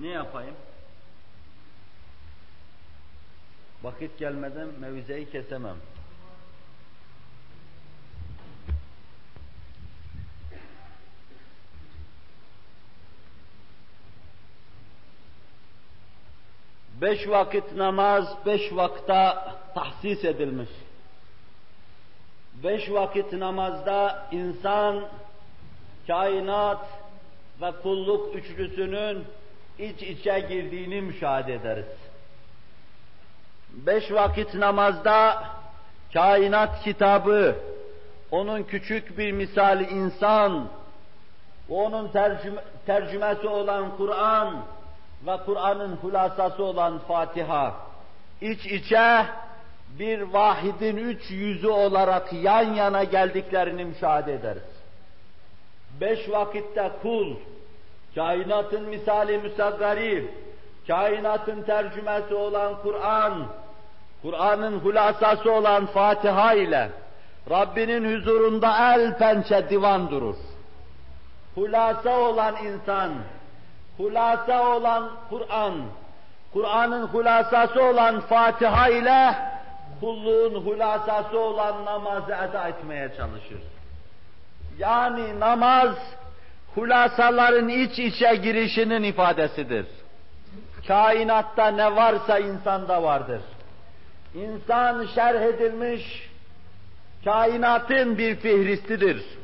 ne yapayım? Vakit gelmeden mevizeyi kesemem. Beş vakit namaz, beş vakta tahsis edilmiş. Beş vakit namazda insan, kainat ve kulluk üçlüsünün iç içe girdiğini müşahede ederiz. Beş vakit namazda kainat kitabı, onun küçük bir misali insan, onun tercüme, tercümesi olan Kur'an, ve Kur'an'ın hulasası olan Fatiha, iç içe bir vahidin üç yüzü olarak yan yana geldiklerini müşahede ederiz. Beş vakitte kul, kainatın misali müsaggari, kainatın tercümesi olan Kur'an, Kur'an'ın hulasası olan Fatiha ile Rabbinin huzurunda el pençe divan durur. Hulasa olan insan, hulasa olan Kur'an, Kur'an'ın hulasası olan Fatiha ile kulluğun hulasası olan namazı eda etmeye çalışır. Yani namaz hulasaların iç içe girişinin ifadesidir. Kainatta ne varsa insanda vardır. İnsan şerh edilmiş kainatın bir fihristidir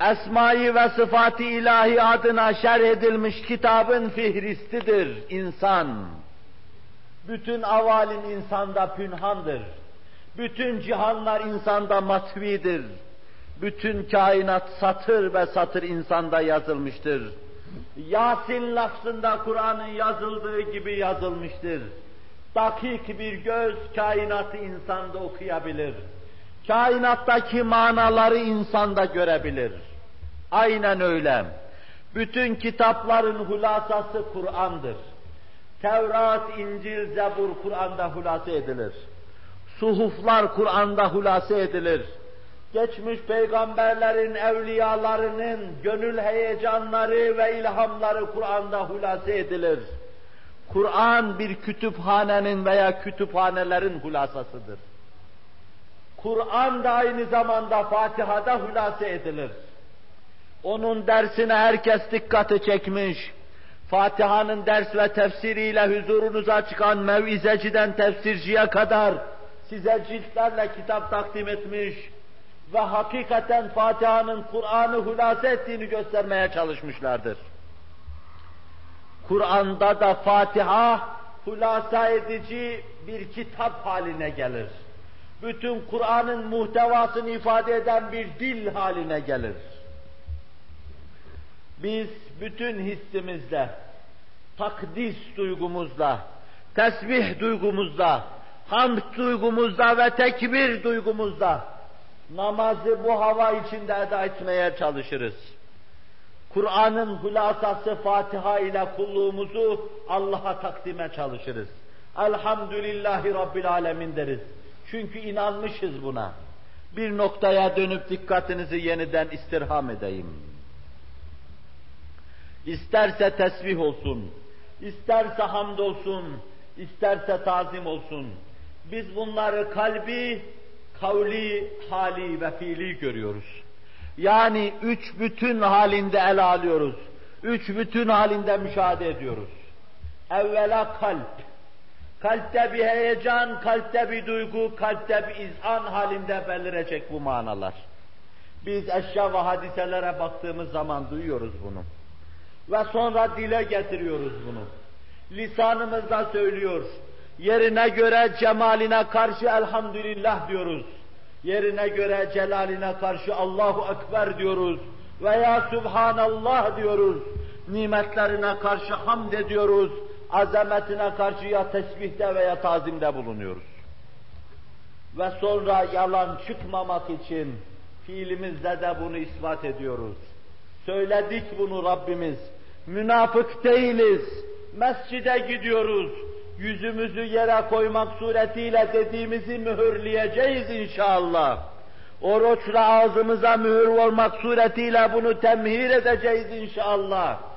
esmayı ve sıfatı ilahi adına şerh edilmiş kitabın fihristidir insan. Bütün avalim insanda pünhandır. Bütün cihanlar insanda matvidir. Bütün kainat satır ve satır insanda yazılmıştır. Yasin lafzında Kur'an'ın yazıldığı gibi yazılmıştır. Dakik bir göz kainatı insanda okuyabilir. Kainattaki manaları insanda görebilir. Aynen öyle. Bütün kitapların hulasası Kur'an'dır. Tevrat, İncil, Zebur Kur'an'da hulase edilir. Suhuflar Kur'an'da hulase edilir. Geçmiş peygamberlerin, evliyalarının gönül heyecanları ve ilhamları Kur'an'da hulase edilir. Kur'an bir kütüphanenin veya kütüphanelerin hulasasıdır. Kur'an da aynı zamanda Fatiha'da hulase edilir. Onun dersine herkes dikkati çekmiş. Fatiha'nın ders ve tefsiriyle huzurunuza çıkan mevizeciden tefsirciye kadar size ciltlerle kitap takdim etmiş ve hakikaten Fatiha'nın Kur'an'ı hulase ettiğini göstermeye çalışmışlardır. Kur'an'da da Fatiha hulasa edici bir kitap haline gelir. Bütün Kur'an'ın muhtevasını ifade eden bir dil haline gelir. Biz bütün hissimizle, takdis duygumuzla, tesbih duygumuzla, hamd duygumuzla ve tekbir duygumuzla namazı bu hava içinde eda etmeye çalışırız. Kur'an'ın hulasası Fatiha ile kulluğumuzu Allah'a takdime çalışırız. Elhamdülillahi Rabbil Alemin deriz. Çünkü inanmışız buna. Bir noktaya dönüp dikkatinizi yeniden istirham edeyim. İsterse tesbih olsun, isterse hamd olsun, isterse tazim olsun. Biz bunları kalbi, kavli, hali ve fiili görüyoruz. Yani üç bütün halinde ele alıyoruz. Üç bütün halinde müşahede ediyoruz. Evvela kalp. Kalpte bir heyecan, kalpte bir duygu, kalpte bir izan halinde belirecek bu manalar. Biz eşya ve hadiselere baktığımız zaman duyuyoruz bunu. Ve sonra dile getiriyoruz bunu. Lisanımızda söylüyor. Yerine göre cemaline karşı elhamdülillah diyoruz. Yerine göre celaline karşı Allahu Ekber diyoruz. Veya Subhanallah diyoruz. Nimetlerine karşı hamd ediyoruz. Azametine karşı ya tesbihte veya tazimde bulunuyoruz. Ve sonra yalan çıkmamak için fiilimizde de bunu ispat ediyoruz. Söyledik bunu Rabbimiz. Münafık değiliz. Mescide gidiyoruz. Yüzümüzü yere koymak suretiyle dediğimizi mühürleyeceğiz inşallah. Oruçla ağzımıza mühür olmak suretiyle bunu temhir edeceğiz inşallah.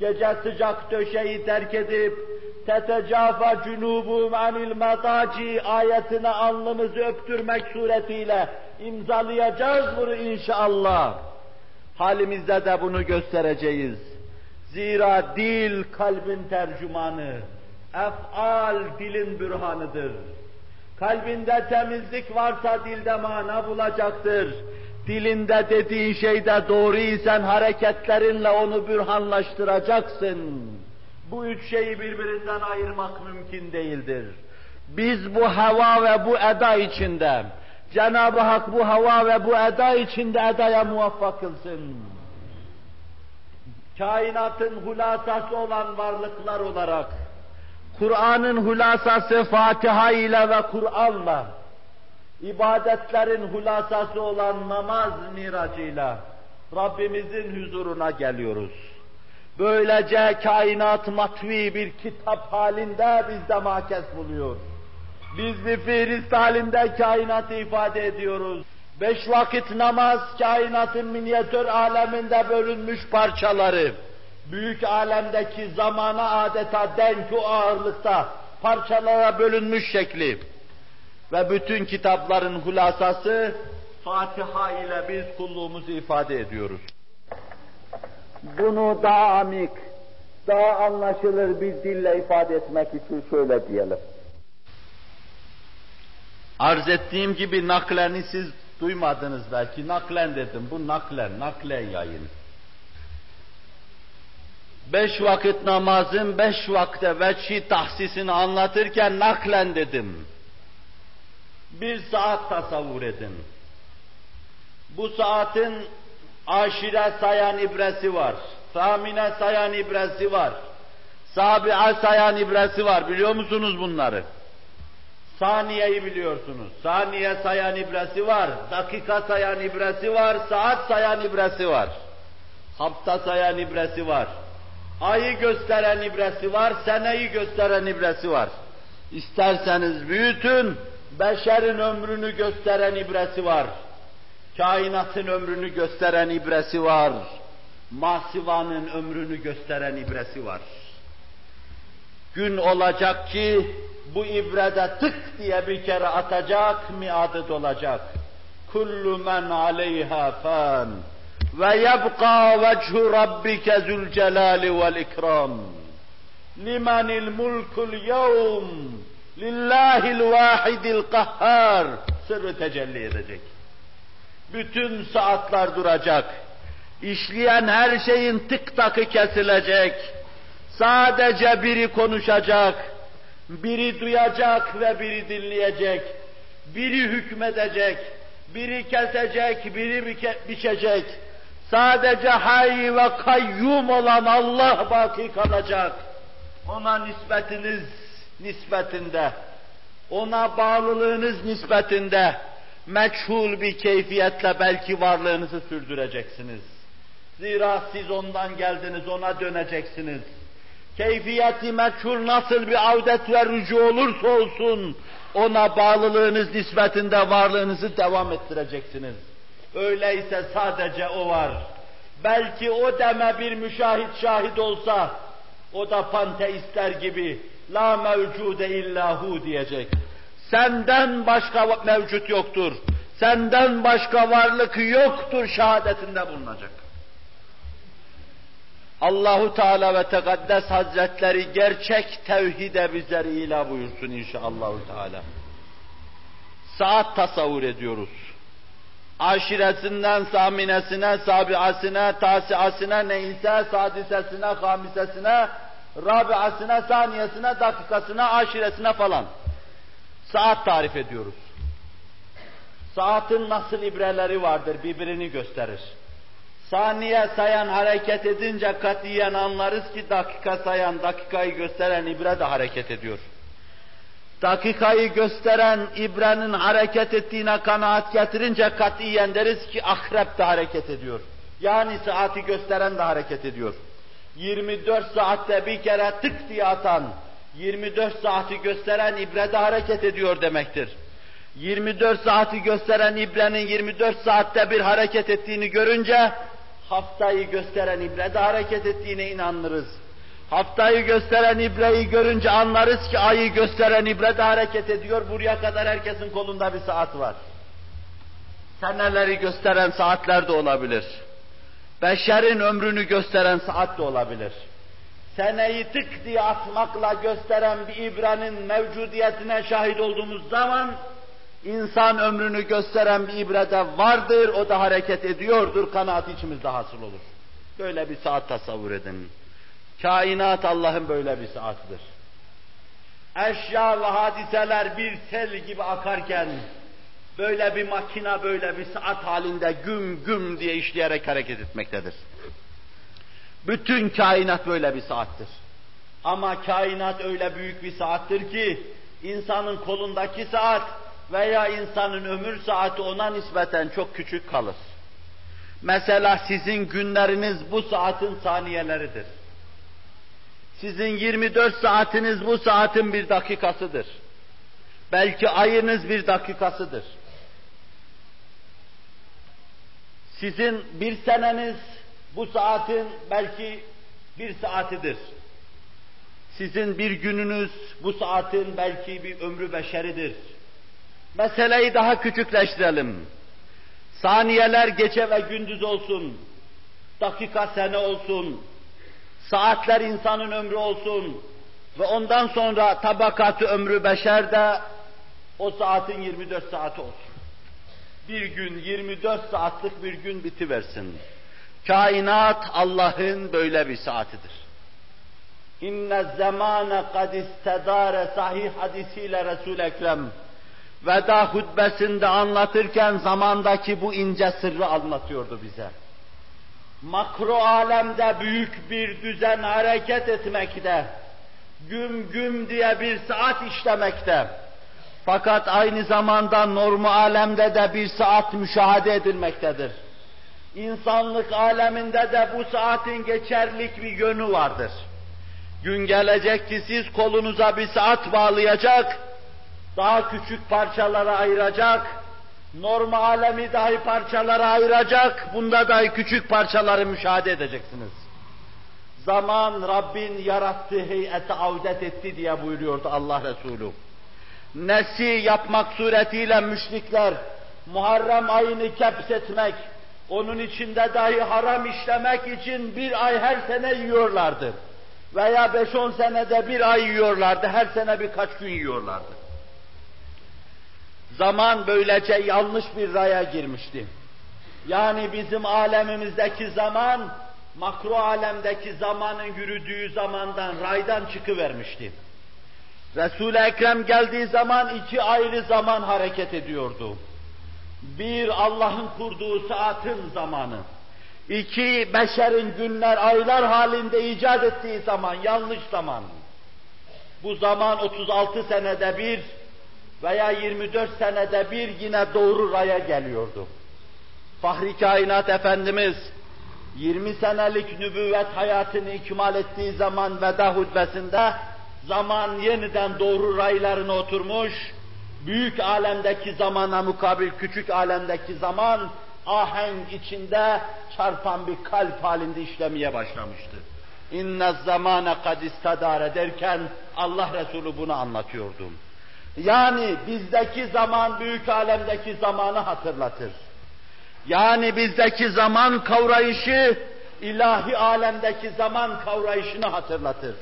Gece sıcak döşeyi terk edip tetecafa cunubum anil madaci ayetine alnımızı öptürmek suretiyle imzalayacağız bunu inşallah. Halimizde de bunu göstereceğiz. Zira dil kalbin tercümanı, efal dilin bürhanıdır. Kalbinde temizlik varsa dilde mana bulacaktır. Dilinde dediğin şeyde doğruysan hareketlerinle onu bürhanlaştıracaksın. Bu üç şeyi birbirinden ayırmak mümkün değildir. Biz bu hava ve bu eda içinde, Cenab-ı Hak bu hava ve bu eda içinde edaya muvaffak kılsın. Kainatın hulasası olan varlıklar olarak, Kur'an'ın hulasası Fatiha ile ve Kur'an'la, ibadetlerin hulasası olan namaz miracıyla Rabbimizin huzuruna geliyoruz. Böylece kainat matvi bir kitap halinde bizde makes buluyor. Biz bir fiilist halinde kainatı ifade ediyoruz. Beş vakit namaz kainatın minyatür aleminde bölünmüş parçaları. Büyük alemdeki zamana adeta denk o ağırlıkta parçalara bölünmüş şekli. Ve bütün kitapların hulasası Fatiha ile biz kulluğumuzu ifade ediyoruz. Bunu daha amik, daha anlaşılır bir dille ifade etmek için şöyle diyelim. Arz ettiğim gibi nakleni siz duymadınız belki. Naklen dedim. Bu naklen, naklen yayın. Beş vakit namazın beş vakte veçhi tahsisini anlatırken naklen dedim. Bir saat tasavvur edin. Bu saatin aşire sayan ibresi var. Samine sayan ibresi var. Sabi'a sayan ibresi var. Biliyor musunuz bunları? Saniyeyi biliyorsunuz. Saniye sayan ibresi var. Dakika sayan ibresi var. Saat sayan ibresi var. Hafta sayan ibresi var. Ayı gösteren ibresi var. Seneyi gösteren ibresi var. İsterseniz büyütün. Beşerin ömrünü gösteren ibresi var. Kainatın ömrünü gösteren ibresi var. Mahsivanın ömrünü gösteren ibresi var. Gün olacak ki bu ibrede tık diye bir kere atacak, miadı dolacak. Kullu men aleyha fan ve yebqa vechu rabbike zülcelali vel ikram. Limenil mulkul yevm lillahil vahidil kahhar sırrı tecelli edecek. Bütün saatler duracak. İşleyen her şeyin tık takı kesilecek. Sadece biri konuşacak, biri duyacak ve biri dinleyecek. Biri hükmedecek, biri kesecek, biri biçecek. Sadece hay ve kayyum olan Allah baki kalacak. Ona nispetiniz nispetinde, ona bağlılığınız nispetinde meçhul bir keyfiyetle belki varlığınızı sürdüreceksiniz. Zira siz ondan geldiniz, ona döneceksiniz. Keyfiyeti meçhul nasıl bir avdet ve rücu olursa olsun, ona bağlılığınız nispetinde varlığınızı devam ettireceksiniz. Öyleyse sadece o var. Belki o deme bir müşahit şahit olsa, o da panteistler gibi la mevcude illahu diyecek. Senden başka mevcut yoktur. Senden başka varlık yoktur şehadetinde bulunacak. Allahu Teala ve Tekaddes Hazretleri gerçek tevhide bizleriyle buyursun inşallah Teala. Saat tasavvur ediyoruz. Aşiresinden saminesine, sabiasine, tasiasine, neyse, sadisesine, hamisesine, rabiasine, saniyesine, dakikasına, aşiresine falan. Saat tarif ediyoruz. Saatin nasıl ibreleri vardır birbirini gösterir. Saniye sayan hareket edince katiyen anlarız ki dakika sayan, dakikayı gösteren ibre de hareket ediyor. Dakikayı gösteren ibrenin hareket ettiğine kanaat getirince katiyen deriz ki akrep de hareket ediyor. Yani saati gösteren de hareket ediyor. 24 saatte bir kere tık diye atan, 24 saati gösteren ibre de hareket ediyor demektir. 24 saati gösteren ibrenin 24 saatte bir hareket ettiğini görünce haftayı gösteren ibre de hareket ettiğine inanırız. Haftayı gösteren ibreyi görünce anlarız ki ayı gösteren ibre de hareket ediyor. Buraya kadar herkesin kolunda bir saat var. Seneleri gösteren saatler de olabilir. Beşerin ömrünü gösteren saat de olabilir. Seneyi tık diye atmakla gösteren bir ibrenin mevcudiyetine şahit olduğumuz zaman İnsan ömrünü gösteren bir ibrede vardır, o da hareket ediyordur, kanaat içimizde hasıl olur. Böyle bir saat tasavvur edin. Kainat Allah'ın böyle bir saatidir. Eşya ve hadiseler bir sel gibi akarken, böyle bir makina, böyle bir saat halinde güm güm diye işleyerek hareket etmektedir. Bütün kainat böyle bir saattir. Ama kainat öyle büyük bir saattir ki, insanın kolundaki saat, veya insanın ömür saati ona nispeten çok küçük kalır. Mesela sizin günleriniz bu saatin saniyeleridir. Sizin 24 saatiniz bu saatin bir dakikasıdır. Belki ayınız bir dakikasıdır. Sizin bir seneniz bu saatin belki bir saatidir. Sizin bir gününüz bu saatin belki bir ömrü beşeridir. Meseleyi daha küçükleştirelim. Saniyeler gece ve gündüz olsun, dakika sene olsun, saatler insanın ömrü olsun ve ondan sonra tabakatı ömrü beşer de o saatin 24 saati olsun. Bir gün 24 saatlik bir gün bitiversin. Kainat Allah'ın böyle bir saatidir. İnne zamane kad istedare sahih hadisiyle Resul-i Ekrem veda hutbesinde anlatırken zamandaki bu ince sırrı anlatıyordu bize. makro alemde büyük bir düzen hareket etmekte. Güm güm diye bir saat işlemekte. Fakat aynı zamanda normu alemde de bir saat müşahede edilmektedir. İnsanlık aleminde de bu saatin geçerlik bir yönü vardır. Gün gelecek ki siz kolunuza bir saat bağlayacak, daha küçük parçalara ayıracak, norm alemi dahi parçalara ayıracak, bunda dahi küçük parçaları müşahede edeceksiniz. Zaman Rabbin yarattığı heyete avdet etti diye buyuruyordu Allah Resulü. Nesi yapmak suretiyle müşrikler, Muharrem ayını kepsetmek, onun içinde dahi haram işlemek için bir ay her sene yiyorlardı. Veya beş on senede bir ay yiyorlardı, her sene birkaç gün yiyorlardı. Zaman böylece yanlış bir raya girmişti. Yani bizim alemimizdeki zaman, makro alemdeki zamanın yürüdüğü zamandan, raydan çıkıvermişti. Resul-i Ekrem geldiği zaman iki ayrı zaman hareket ediyordu. Bir Allah'ın kurduğu saatin zamanı. İki beşerin günler, aylar halinde icat ettiği zaman, yanlış zaman. Bu zaman 36 senede bir veya 24 senede bir yine doğru raya geliyordu. Fahri Kainat Efendimiz 20 senelik nübüvvet hayatını ikmal ettiği zaman veda hutbesinde zaman yeniden doğru raylarına oturmuş, büyük alemdeki zamana mukabil küçük alemdeki zaman ahenk içinde çarpan bir kalp halinde işlemeye başlamıştı. İnne zamane kad istadare derken Allah Resulü bunu anlatıyordu. Yani bizdeki zaman büyük alemdeki zamanı hatırlatır. Yani bizdeki zaman kavrayışı ilahi alemdeki zaman kavrayışını hatırlatır.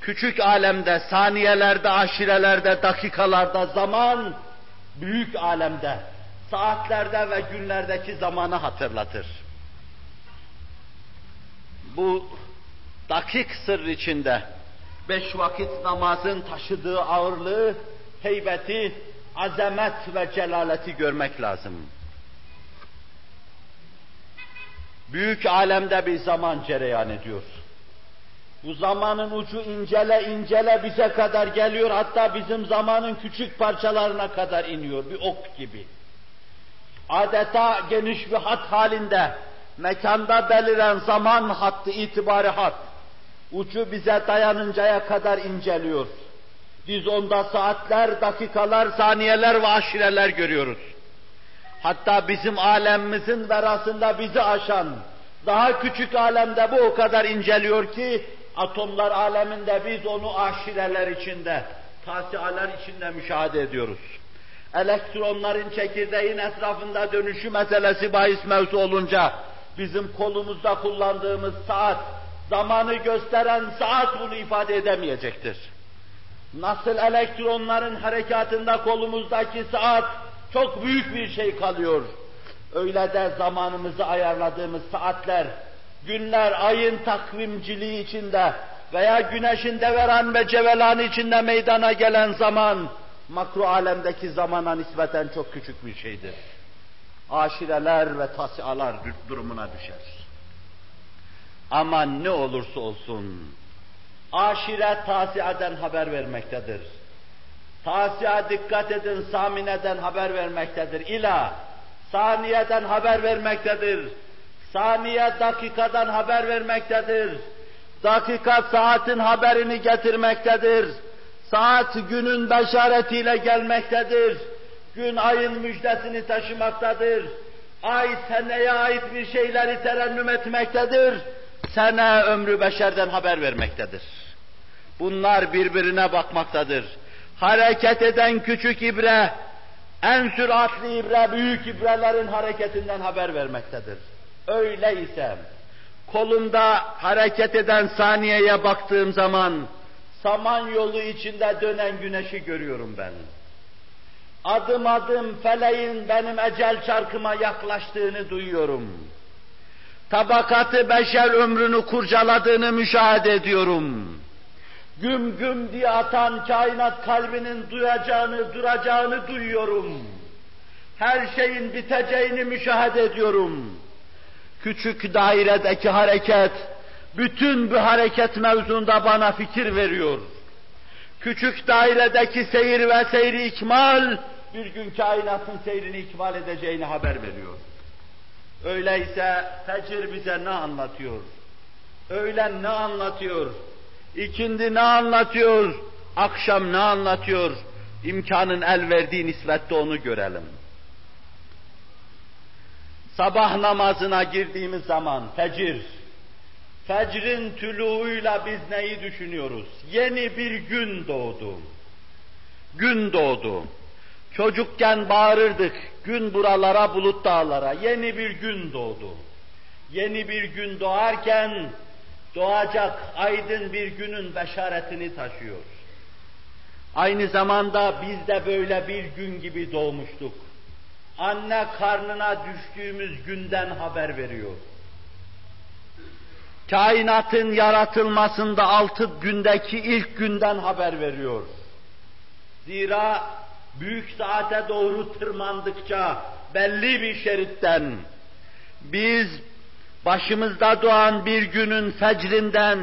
Küçük alemde, saniyelerde, aşirelerde, dakikalarda zaman, büyük alemde, saatlerde ve günlerdeki zamanı hatırlatır. Bu dakik sır içinde beş vakit namazın taşıdığı ağırlığı, heybeti, azamet ve celaleti görmek lazım. Büyük alemde bir zaman cereyan ediyor. Bu zamanın ucu incele incele bize kadar geliyor, hatta bizim zamanın küçük parçalarına kadar iniyor, bir ok gibi. Adeta geniş bir hat halinde, mekanda beliren zaman hattı, itibari hat. Ucu bize dayanıncaya kadar inceliyor. Biz onda saatler, dakikalar, saniyeler ve aşireler görüyoruz. Hatta bizim alemimizin verasında bizi aşan, daha küçük alemde bu o kadar inceliyor ki, atomlar aleminde biz onu aşireler içinde, tasialar içinde müşahede ediyoruz. Elektronların çekirdeğin etrafında dönüşü meselesi bahis mevzu olunca, bizim kolumuzda kullandığımız saat, zamanı gösteren saat bunu ifade edemeyecektir. Nasıl elektronların harekatında kolumuzdaki saat çok büyük bir şey kalıyor. Öyle de zamanımızı ayarladığımız saatler, günler ayın takvimciliği içinde veya güneşin deveran ve cevelanı içinde meydana gelen zaman, makro alemdeki zamana nispeten çok küçük bir şeydir. Aşireler ve tasialar durumuna düşer. Ama ne olursa olsun, aşiret tasiaden haber vermektedir. Tasiya dikkat edin, samineden haber vermektedir. İla, saniyeden haber vermektedir. Saniye dakikadan haber vermektedir. Dakika saatin haberini getirmektedir. Saat günün beşaretiyle gelmektedir. Gün ayın müjdesini taşımaktadır. Ay seneye ait bir şeyleri terennüm etmektedir sene ömrü beşerden haber vermektedir. Bunlar birbirine bakmaktadır. Hareket eden küçük ibre, en süratli ibre büyük ibrelerin hareketinden haber vermektedir. Öyleyse kolumda hareket eden saniyeye baktığım zaman saman yolu içinde dönen güneşi görüyorum ben. Adım adım feleğin benim ecel çarkıma yaklaştığını duyuyorum tabakatı beşer ömrünü kurcaladığını müşahede ediyorum. Güm güm diye atan kainat kalbinin duyacağını, duracağını duyuyorum. Her şeyin biteceğini müşahede ediyorum. Küçük dairedeki hareket, bütün bu hareket mevzunda bana fikir veriyor. Küçük dairedeki seyir ve seyri ikmal, bir gün kainatın seyrini ikmal edeceğini haber veriyor. Öyleyse fecir bize ne anlatıyor? Öğlen ne anlatıyor? İkindi ne anlatıyor? Akşam ne anlatıyor? İmkanın el verdiği nispette onu görelim. Sabah namazına girdiğimiz zaman fecir, fecrin tülûuyla biz neyi düşünüyoruz? Yeni bir gün doğdu. Gün doğdu. Çocukken bağırırdık, gün buralara, bulut dağlara, yeni bir gün doğdu. Yeni bir gün doğarken, doğacak aydın bir günün beşaretini taşıyor. Aynı zamanda biz de böyle bir gün gibi doğmuştuk. Anne karnına düştüğümüz günden haber veriyor. Kainatın yaratılmasında altı gündeki ilk günden haber veriyor. Zira büyük saate doğru tırmandıkça belli bir şeritten biz başımızda doğan bir günün fecrinden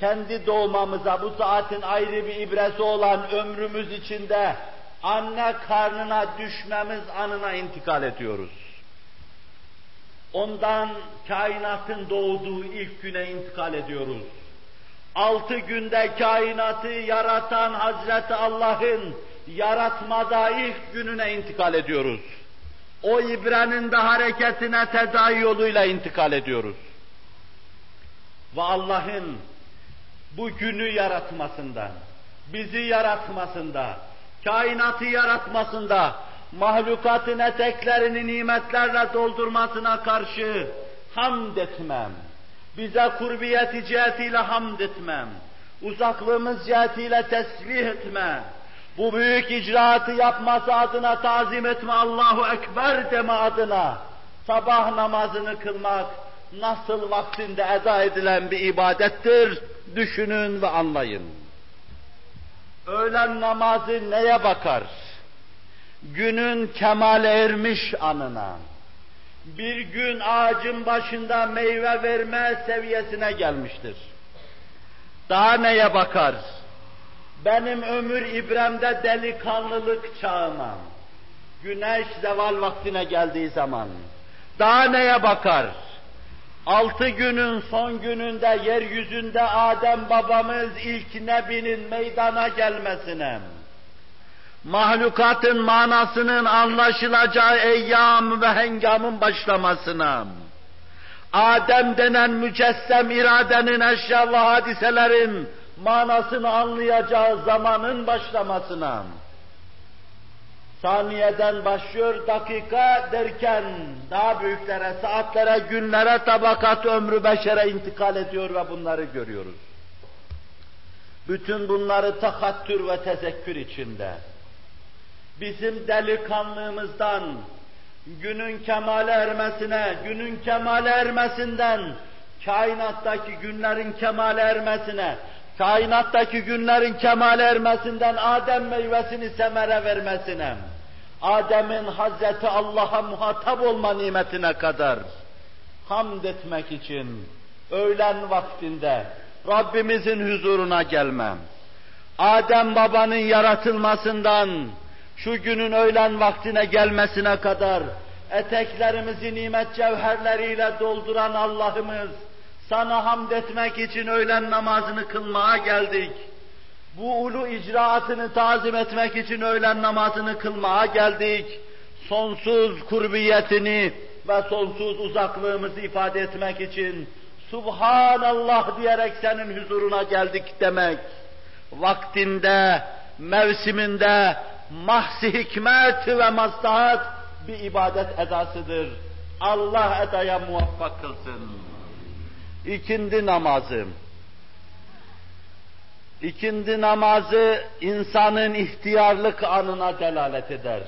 kendi doğmamıza bu saatin ayrı bir ibresi olan ömrümüz içinde anne karnına düşmemiz anına intikal ediyoruz. Ondan kainatın doğduğu ilk güne intikal ediyoruz. Altı günde kainatı yaratan Hazreti Allah'ın yaratmada ilk gününe intikal ediyoruz. O ibrenin de hareketine tedavi yoluyla intikal ediyoruz. Ve Allah'ın bu günü yaratmasından, bizi yaratmasında, kainatı yaratmasında, mahlukatın eteklerini nimetlerle doldurmasına karşı hamd etmem. Bize kurbiyeti cihetiyle hamd etmem. Uzaklığımız cihetiyle tesbih etme. Bu büyük icraatı yapması adına tazim etme Allahu Ekber deme adına. Sabah namazını kılmak nasıl vaktinde eda edilen bir ibadettir. Düşünün ve anlayın. Öğlen namazı neye bakar? Günün kemale ermiş anına. Bir gün ağacın başında meyve verme seviyesine gelmiştir. Daha neye bakar? Benim ömür ibremde delikanlılık çağıma. Güneş zeval vaktine geldiği zaman. Daha neye bakar? Altı günün son gününde yeryüzünde Adem babamız ilk nebinin meydana gelmesine, mahlukatın manasının anlaşılacağı eyyam ve hengamın başlamasına, Adem denen mücessem iradenin eşya ve hadiselerin manasını anlayacağı zamanın başlamasına, saniyeden başlıyor dakika derken daha büyüklere, saatlere, günlere, tabakat ömrü beşere intikal ediyor ve bunları görüyoruz. Bütün bunları takattür ve tezekkür içinde. Bizim delikanlığımızdan, günün kemale ermesine, günün kemale ermesinden, kainattaki günlerin kemale ermesine, kainattaki günlerin kemal ermesinden Adem meyvesini semere vermesine, Adem'in Hazreti Allah'a muhatap olma nimetine kadar hamd etmek için öğlen vaktinde Rabbimizin huzuruna gelmem. Adem babanın yaratılmasından şu günün öğlen vaktine gelmesine kadar eteklerimizi nimet cevherleriyle dolduran Allah'ımız sana hamd etmek için öğlen namazını kılmaya geldik. Bu ulu icraatını tazim etmek için öğlen namazını kılmaya geldik. Sonsuz kurbiyetini ve sonsuz uzaklığımızı ifade etmek için Subhanallah diyerek senin huzuruna geldik demek. Vaktinde, mevsiminde mahsi hikmet ve maslahat bir ibadet edasıdır. Allah edaya muvaffak kılsın. İkindi namazı. İkindi namazı insanın ihtiyarlık anına delalet eder.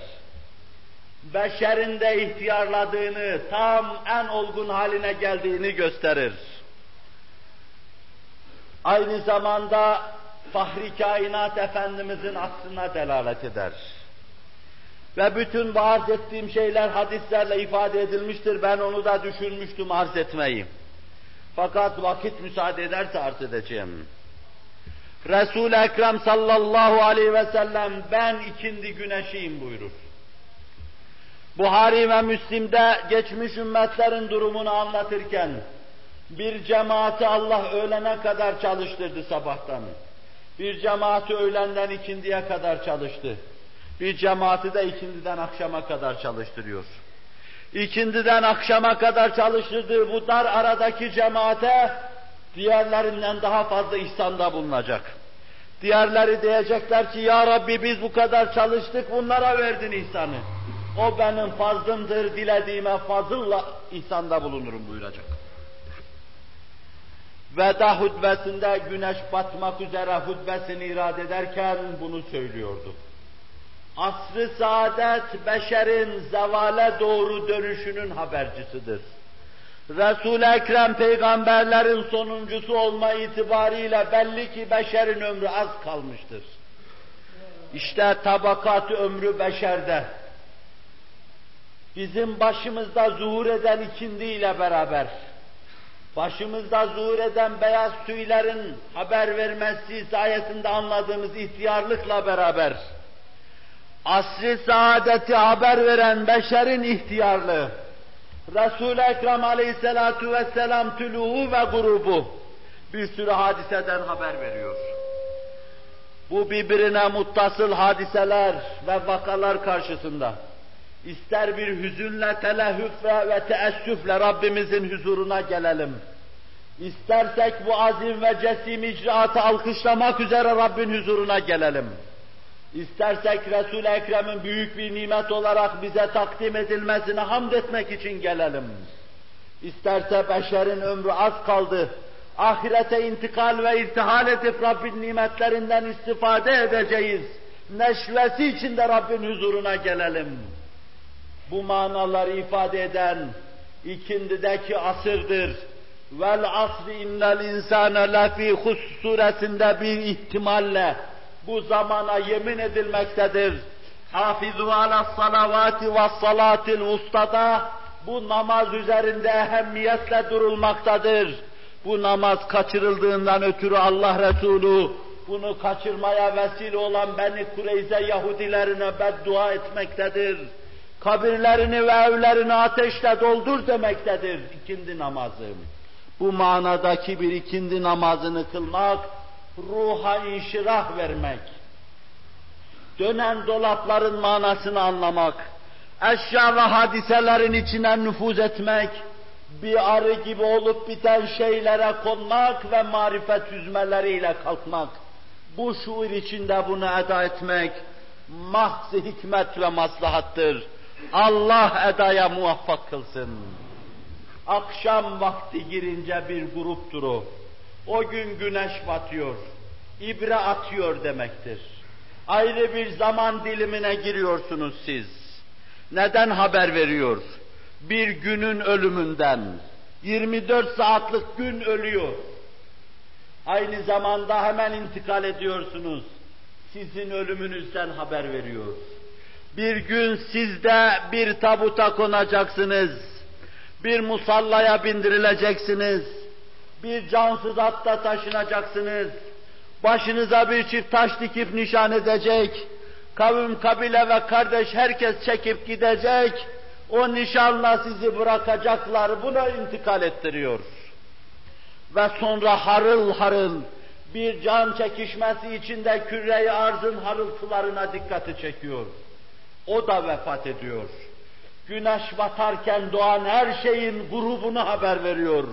Beşerin de ihtiyarladığını, tam en olgun haline geldiğini gösterir. Aynı zamanda Fahri Kainat Efendimizin aslına delalet eder. Ve bütün bu arz ettiğim şeyler hadislerle ifade edilmiştir. Ben onu da düşünmüştüm arz etmeyi. Fakat vakit müsaade ederse arz edeceğim. Resul-i Ekrem sallallahu aleyhi ve sellem ben ikindi güneşiyim buyurur. Buhari ve Müslim'de geçmiş ümmetlerin durumunu anlatırken bir cemaati Allah öğlene kadar çalıştırdı sabahtan. Bir cemaati öğlenden ikindiye kadar çalıştı. Bir cemaati de ikindiden akşama kadar çalıştırıyor. İkindiden akşama kadar çalıştırdığı bu dar aradaki cemaate diğerlerinden daha fazla ihsanda bulunacak. Diğerleri diyecekler ki ya Rabbi biz bu kadar çalıştık bunlara verdin ihsanı. O benim fazlımdır dilediğime fazılla ihsanda bulunurum buyuracak. Veda hutbesinde güneş batmak üzere hutbesini irade ederken bunu söylüyordu. Asr-ı saadet beşerin zevale doğru dönüşünün habercisidir. Resul-i Ekrem peygamberlerin sonuncusu olma itibariyle belli ki beşerin ömrü az kalmıştır. İşte tabakat ömrü beşerde. Bizim başımızda zuhur eden ikindiyle beraber, başımızda zuhur eden beyaz tüylerin haber vermesi sayesinde anladığımız ihtiyarlıkla beraber, asri saadeti haber veren beşerin ihtiyarlığı, Resul-i Ekrem aleyhissalatu vesselam tülûhu ve grubu bir sürü hadiseden haber veriyor. Bu birbirine muttasıl hadiseler ve vakalar karşısında ister bir hüzünle, telehüfle ve teessüfle Rabbimizin huzuruna gelelim. İstersek bu azim ve cesim icraatı alkışlamak üzere Rabbin huzuruna gelelim. İstersek Resul-i Ekrem'in büyük bir nimet olarak bize takdim edilmesine hamd etmek için gelelim. İsterse beşerin ömrü az kaldı, ahirete intikal ve irtihal edip Rabbin nimetlerinden istifade edeceğiz. Neşvesi içinde Rabbin huzuruna gelelim. Bu manaları ifade eden ikindideki asırdır. Vel asri innel insane lefî hus suresinde bir ihtimalle bu zamana yemin edilmektedir. Hafizu ala salavati ve salatil ustada bu namaz üzerinde ehemmiyetle durulmaktadır. Bu namaz kaçırıldığından ötürü Allah Resulü bunu kaçırmaya vesile olan Beni Kureyze Yahudilerine beddua etmektedir. Kabirlerini ve evlerini ateşle doldur demektedir ikindi namazı. Bu manadaki bir ikindi namazını kılmak, ruha inşirah vermek, dönen dolapların manasını anlamak, eşya ve hadiselerin içine nüfuz etmek, bir arı gibi olup biten şeylere konmak ve marifet yüzmeleriyle kalkmak, bu şuur içinde bunu eda etmek, mahz hikmet ve maslahattır. Allah edaya muvaffak kılsın. Akşam vakti girince bir gruptur o. O gün güneş batıyor, ibre atıyor demektir. Ayrı bir zaman dilimine giriyorsunuz siz. Neden haber veriyor? Bir günün ölümünden. 24 saatlik gün ölüyor. Aynı zamanda hemen intikal ediyorsunuz. Sizin ölümünüzden haber veriyor. Bir gün sizde bir tabuta konacaksınız. Bir musallaya bindirileceksiniz bir cansız atta taşınacaksınız. Başınıza bir çift taş dikip nişan edecek. Kavim, kabile ve kardeş herkes çekip gidecek. O nişanla sizi bırakacaklar. Buna intikal ettiriyor. Ve sonra harıl harıl bir can çekişmesi içinde küre arzın harıltılarına dikkati çekiyor. O da vefat ediyor. Güneş batarken doğan her şeyin grubunu haber veriyor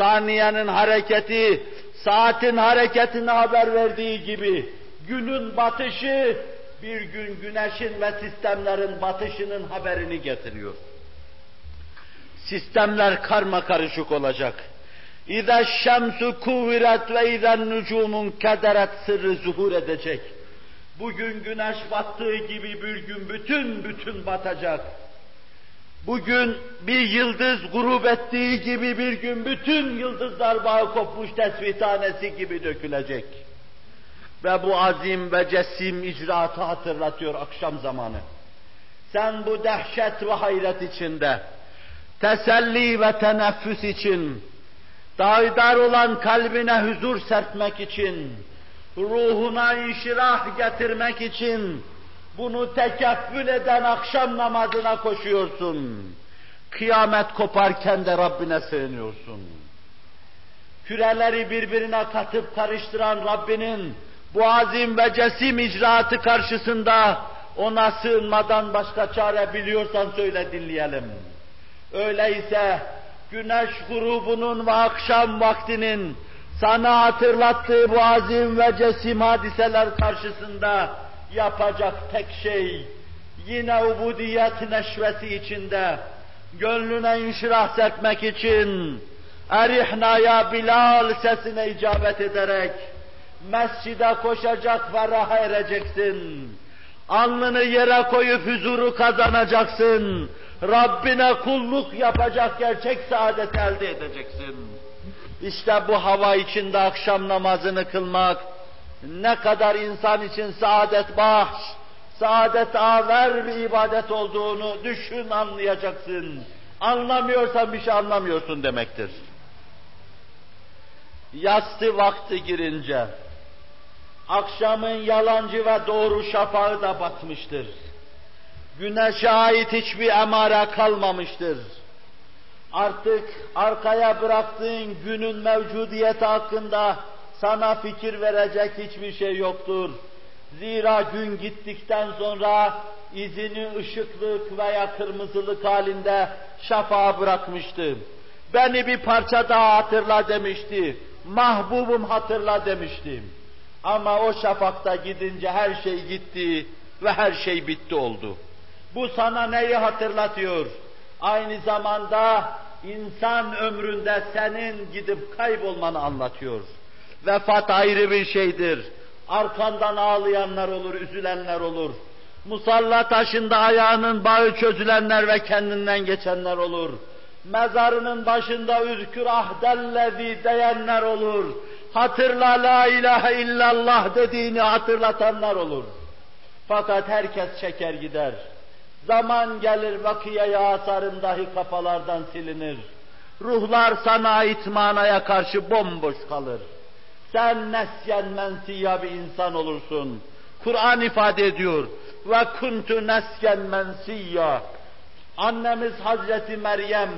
saniyenin hareketi, saatin hareketine haber verdiği gibi günün batışı bir gün güneşin ve sistemlerin batışının haberini getiriyor. Sistemler karma karışık olacak. İza şemsu kuviret ve iza nucumun kederet sırrı zuhur edecek. Bugün güneş battığı gibi bir gün bütün bütün batacak Bugün bir yıldız grup ettiği gibi bir gün bütün yıldızlar bağı kopmuş tesbih tanesi gibi dökülecek. Ve bu azim ve cesim icraatı hatırlatıyor akşam zamanı. Sen bu dehşet ve hayret içinde teselli ve teneffüs için, daidar olan kalbine huzur serpmek için, ruhuna inşirah getirmek için bunu tekeffül eden akşam namazına koşuyorsun. Kıyamet koparken de Rabbine sığınıyorsun. Küreleri birbirine katıp karıştıran Rabbinin bu azim ve cesim icraatı karşısında ona sığınmadan başka çare biliyorsan söyle dinleyelim. Öyleyse güneş grubunun ve akşam vaktinin sana hatırlattığı bu azim ve cesim hadiseler karşısında yapacak tek şey yine ubudiyet neşvesi içinde gönlüne inşirah serpmek için Erihna Bilal sesine icabet ederek mescide koşacak ve raha ereceksin. Alnını yere koyup huzuru kazanacaksın. Rabbine kulluk yapacak gerçek saadet elde edeceksin. İşte bu hava içinde akşam namazını kılmak ne kadar insan için saadet bahş, saadet aver bir ibadet olduğunu düşün anlayacaksın. Anlamıyorsan bir şey anlamıyorsun demektir. Yastı vakti girince, akşamın yalancı ve doğru şafağı da batmıştır. Güneşe ait hiçbir emare kalmamıştır. Artık arkaya bıraktığın günün mevcudiyeti hakkında sana fikir verecek hiçbir şey yoktur. Zira gün gittikten sonra izini ışıklık veya kırmızılık halinde şafağa bırakmıştı. Beni bir parça daha hatırla demişti. Mahbubum hatırla demiştim. Ama o şafakta gidince her şey gitti ve her şey bitti oldu. Bu sana neyi hatırlatıyor? Aynı zamanda insan ömründe senin gidip kaybolmanı anlatıyor. Vefat ayrı bir şeydir. Arkandan ağlayanlar olur, üzülenler olur. Musalla taşında ayağının bağı çözülenler ve kendinden geçenler olur. Mezarının başında üzkür ahdellezi diyenler olur. Hatırla la ilahe illallah dediğini hatırlatanlar olur. Fakat herkes çeker gider. Zaman gelir vakiyeye asarın dahi kafalardan silinir. Ruhlar sana ait manaya karşı bomboş kalır. Sen nesyen mensiya bir insan olursun. Kur'an ifade ediyor. Ve kuntu nesyen mensiya. Annemiz Hazreti Meryem,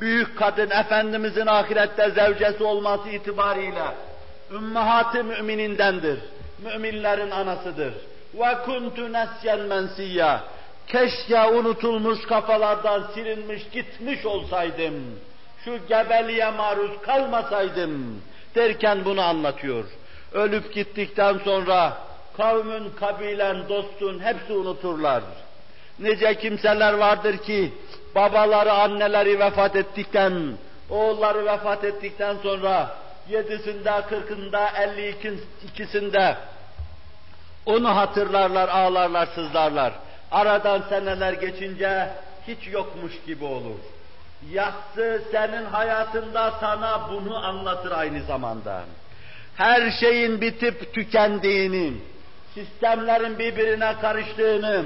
büyük kadın Efendimizin ahirette zevcesi olması itibariyle ümmahat-ı müminindendir. Müminlerin anasıdır. Ve kuntu nesyen mensiya. Keşke unutulmuş kafalardan silinmiş gitmiş olsaydım. Şu gebeliğe maruz kalmasaydım derken bunu anlatıyor. Ölüp gittikten sonra kavmün, kabilen, dostun hepsi unuturlar. Nice kimseler vardır ki babaları, anneleri vefat ettikten, oğulları vefat ettikten sonra yedisinde, kırkında, elli ikisinde onu hatırlarlar, ağlarlar, sızlarlar. Aradan seneler geçince hiç yokmuş gibi olur. Yatsı senin hayatında sana bunu anlatır aynı zamanda. Her şeyin bitip tükendiğini, sistemlerin birbirine karıştığını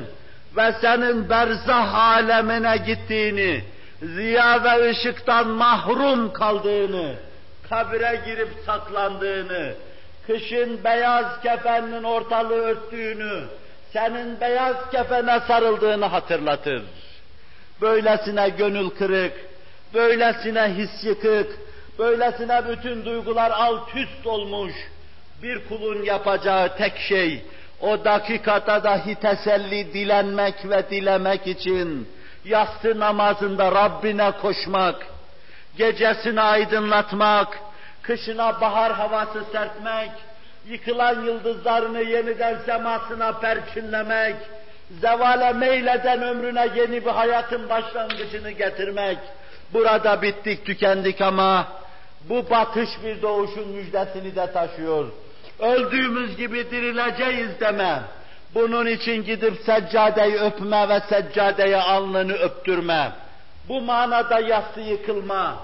ve senin berzah alemine gittiğini, ziya ve ışıktan mahrum kaldığını, kabire girip saklandığını, kışın beyaz kefenin ortalığı örttüğünü, senin beyaz kefene sarıldığını hatırlatır. Böylesine gönül kırık, böylesine his yıkık, böylesine bütün duygular alt üst olmuş bir kulun yapacağı tek şey, o dakikada dahi teselli dilenmek ve dilemek için yastı namazında Rabbine koşmak, gecesini aydınlatmak, kışına bahar havası serpmek, yıkılan yıldızlarını yeniden semasına perçinlemek, zevale meyleden ömrüne yeni bir hayatın başlangıcını getirmek. Burada bittik, tükendik ama bu batış bir doğuşun müjdesini de taşıyor. Öldüğümüz gibi dirileceğiz deme. Bunun için gidip seccadeyi öpme ve seccadeye alnını öptürme. Bu manada yastı yıkılma,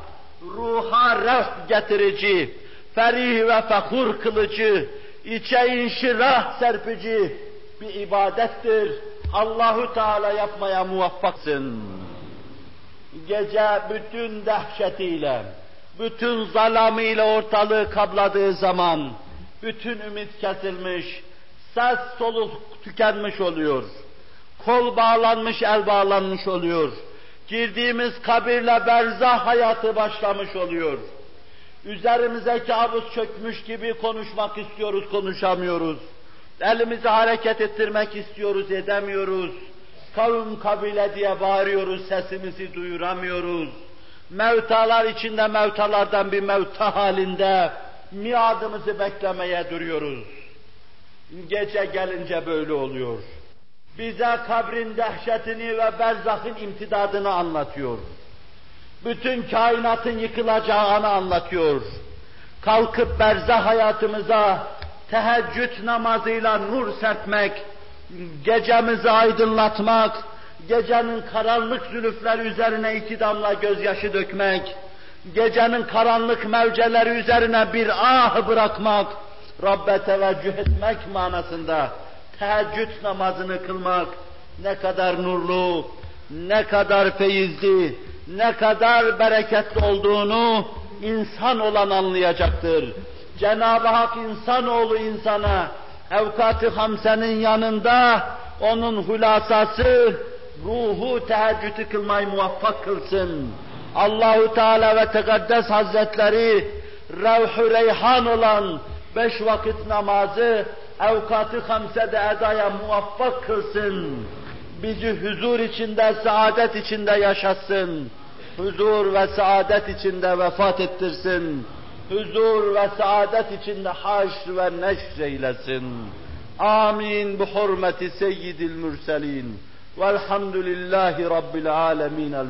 ruha ref getirici, ferih ve fehur kılıcı, içe inşirah serpici bir ibadettir. Allahu Teala yapmaya muvaffaksın. Gece bütün dehşetiyle, bütün zalamıyla ortalığı kabladığı zaman, bütün ümit kesilmiş, ses soluk tükenmiş oluyor. Kol bağlanmış, el bağlanmış oluyor. Girdiğimiz kabirle berzah hayatı başlamış oluyor. Üzerimize kabus çökmüş gibi konuşmak istiyoruz, konuşamıyoruz. Elimizi hareket ettirmek istiyoruz, edemiyoruz. Kavim kabile diye bağırıyoruz, sesimizi duyuramıyoruz. Mevtalar içinde mevtalardan bir mevta halinde miadımızı beklemeye duruyoruz. Gece gelince böyle oluyor. Bize kabrin dehşetini ve berzahın imtidadını anlatıyor. Bütün kainatın yıkılacağını anlatıyor. Kalkıp berzah hayatımıza teheccüd namazıyla nur serpmek, gecemizi aydınlatmak, gecenin karanlık zülüfleri üzerine iki damla gözyaşı dökmek, gecenin karanlık mevceleri üzerine bir ah bırakmak, Rabbe teveccüh etmek manasında teheccüd namazını kılmak ne kadar nurlu, ne kadar feyizli, ne kadar bereketli olduğunu insan olan anlayacaktır. Cenab-ı Hak insanoğlu insana evkat-ı hamsenin yanında onun hulasası ruhu teheccüdü kılmayı muvaffak kılsın. Allahu Teala ve Tekaddes Hazretleri revh reyhan olan beş vakit namazı evkat-ı hamsede edaya muvaffak kılsın. Bizi huzur içinde, saadet içinde yaşatsın. Huzur ve saadet içinde vefat ettirsin. Huzur ve saadet içinde haşr ve neşr eylesin. Amin. Bu hurmeti seyyidil mürselin. Velhamdülillahi Rabbil alemin. El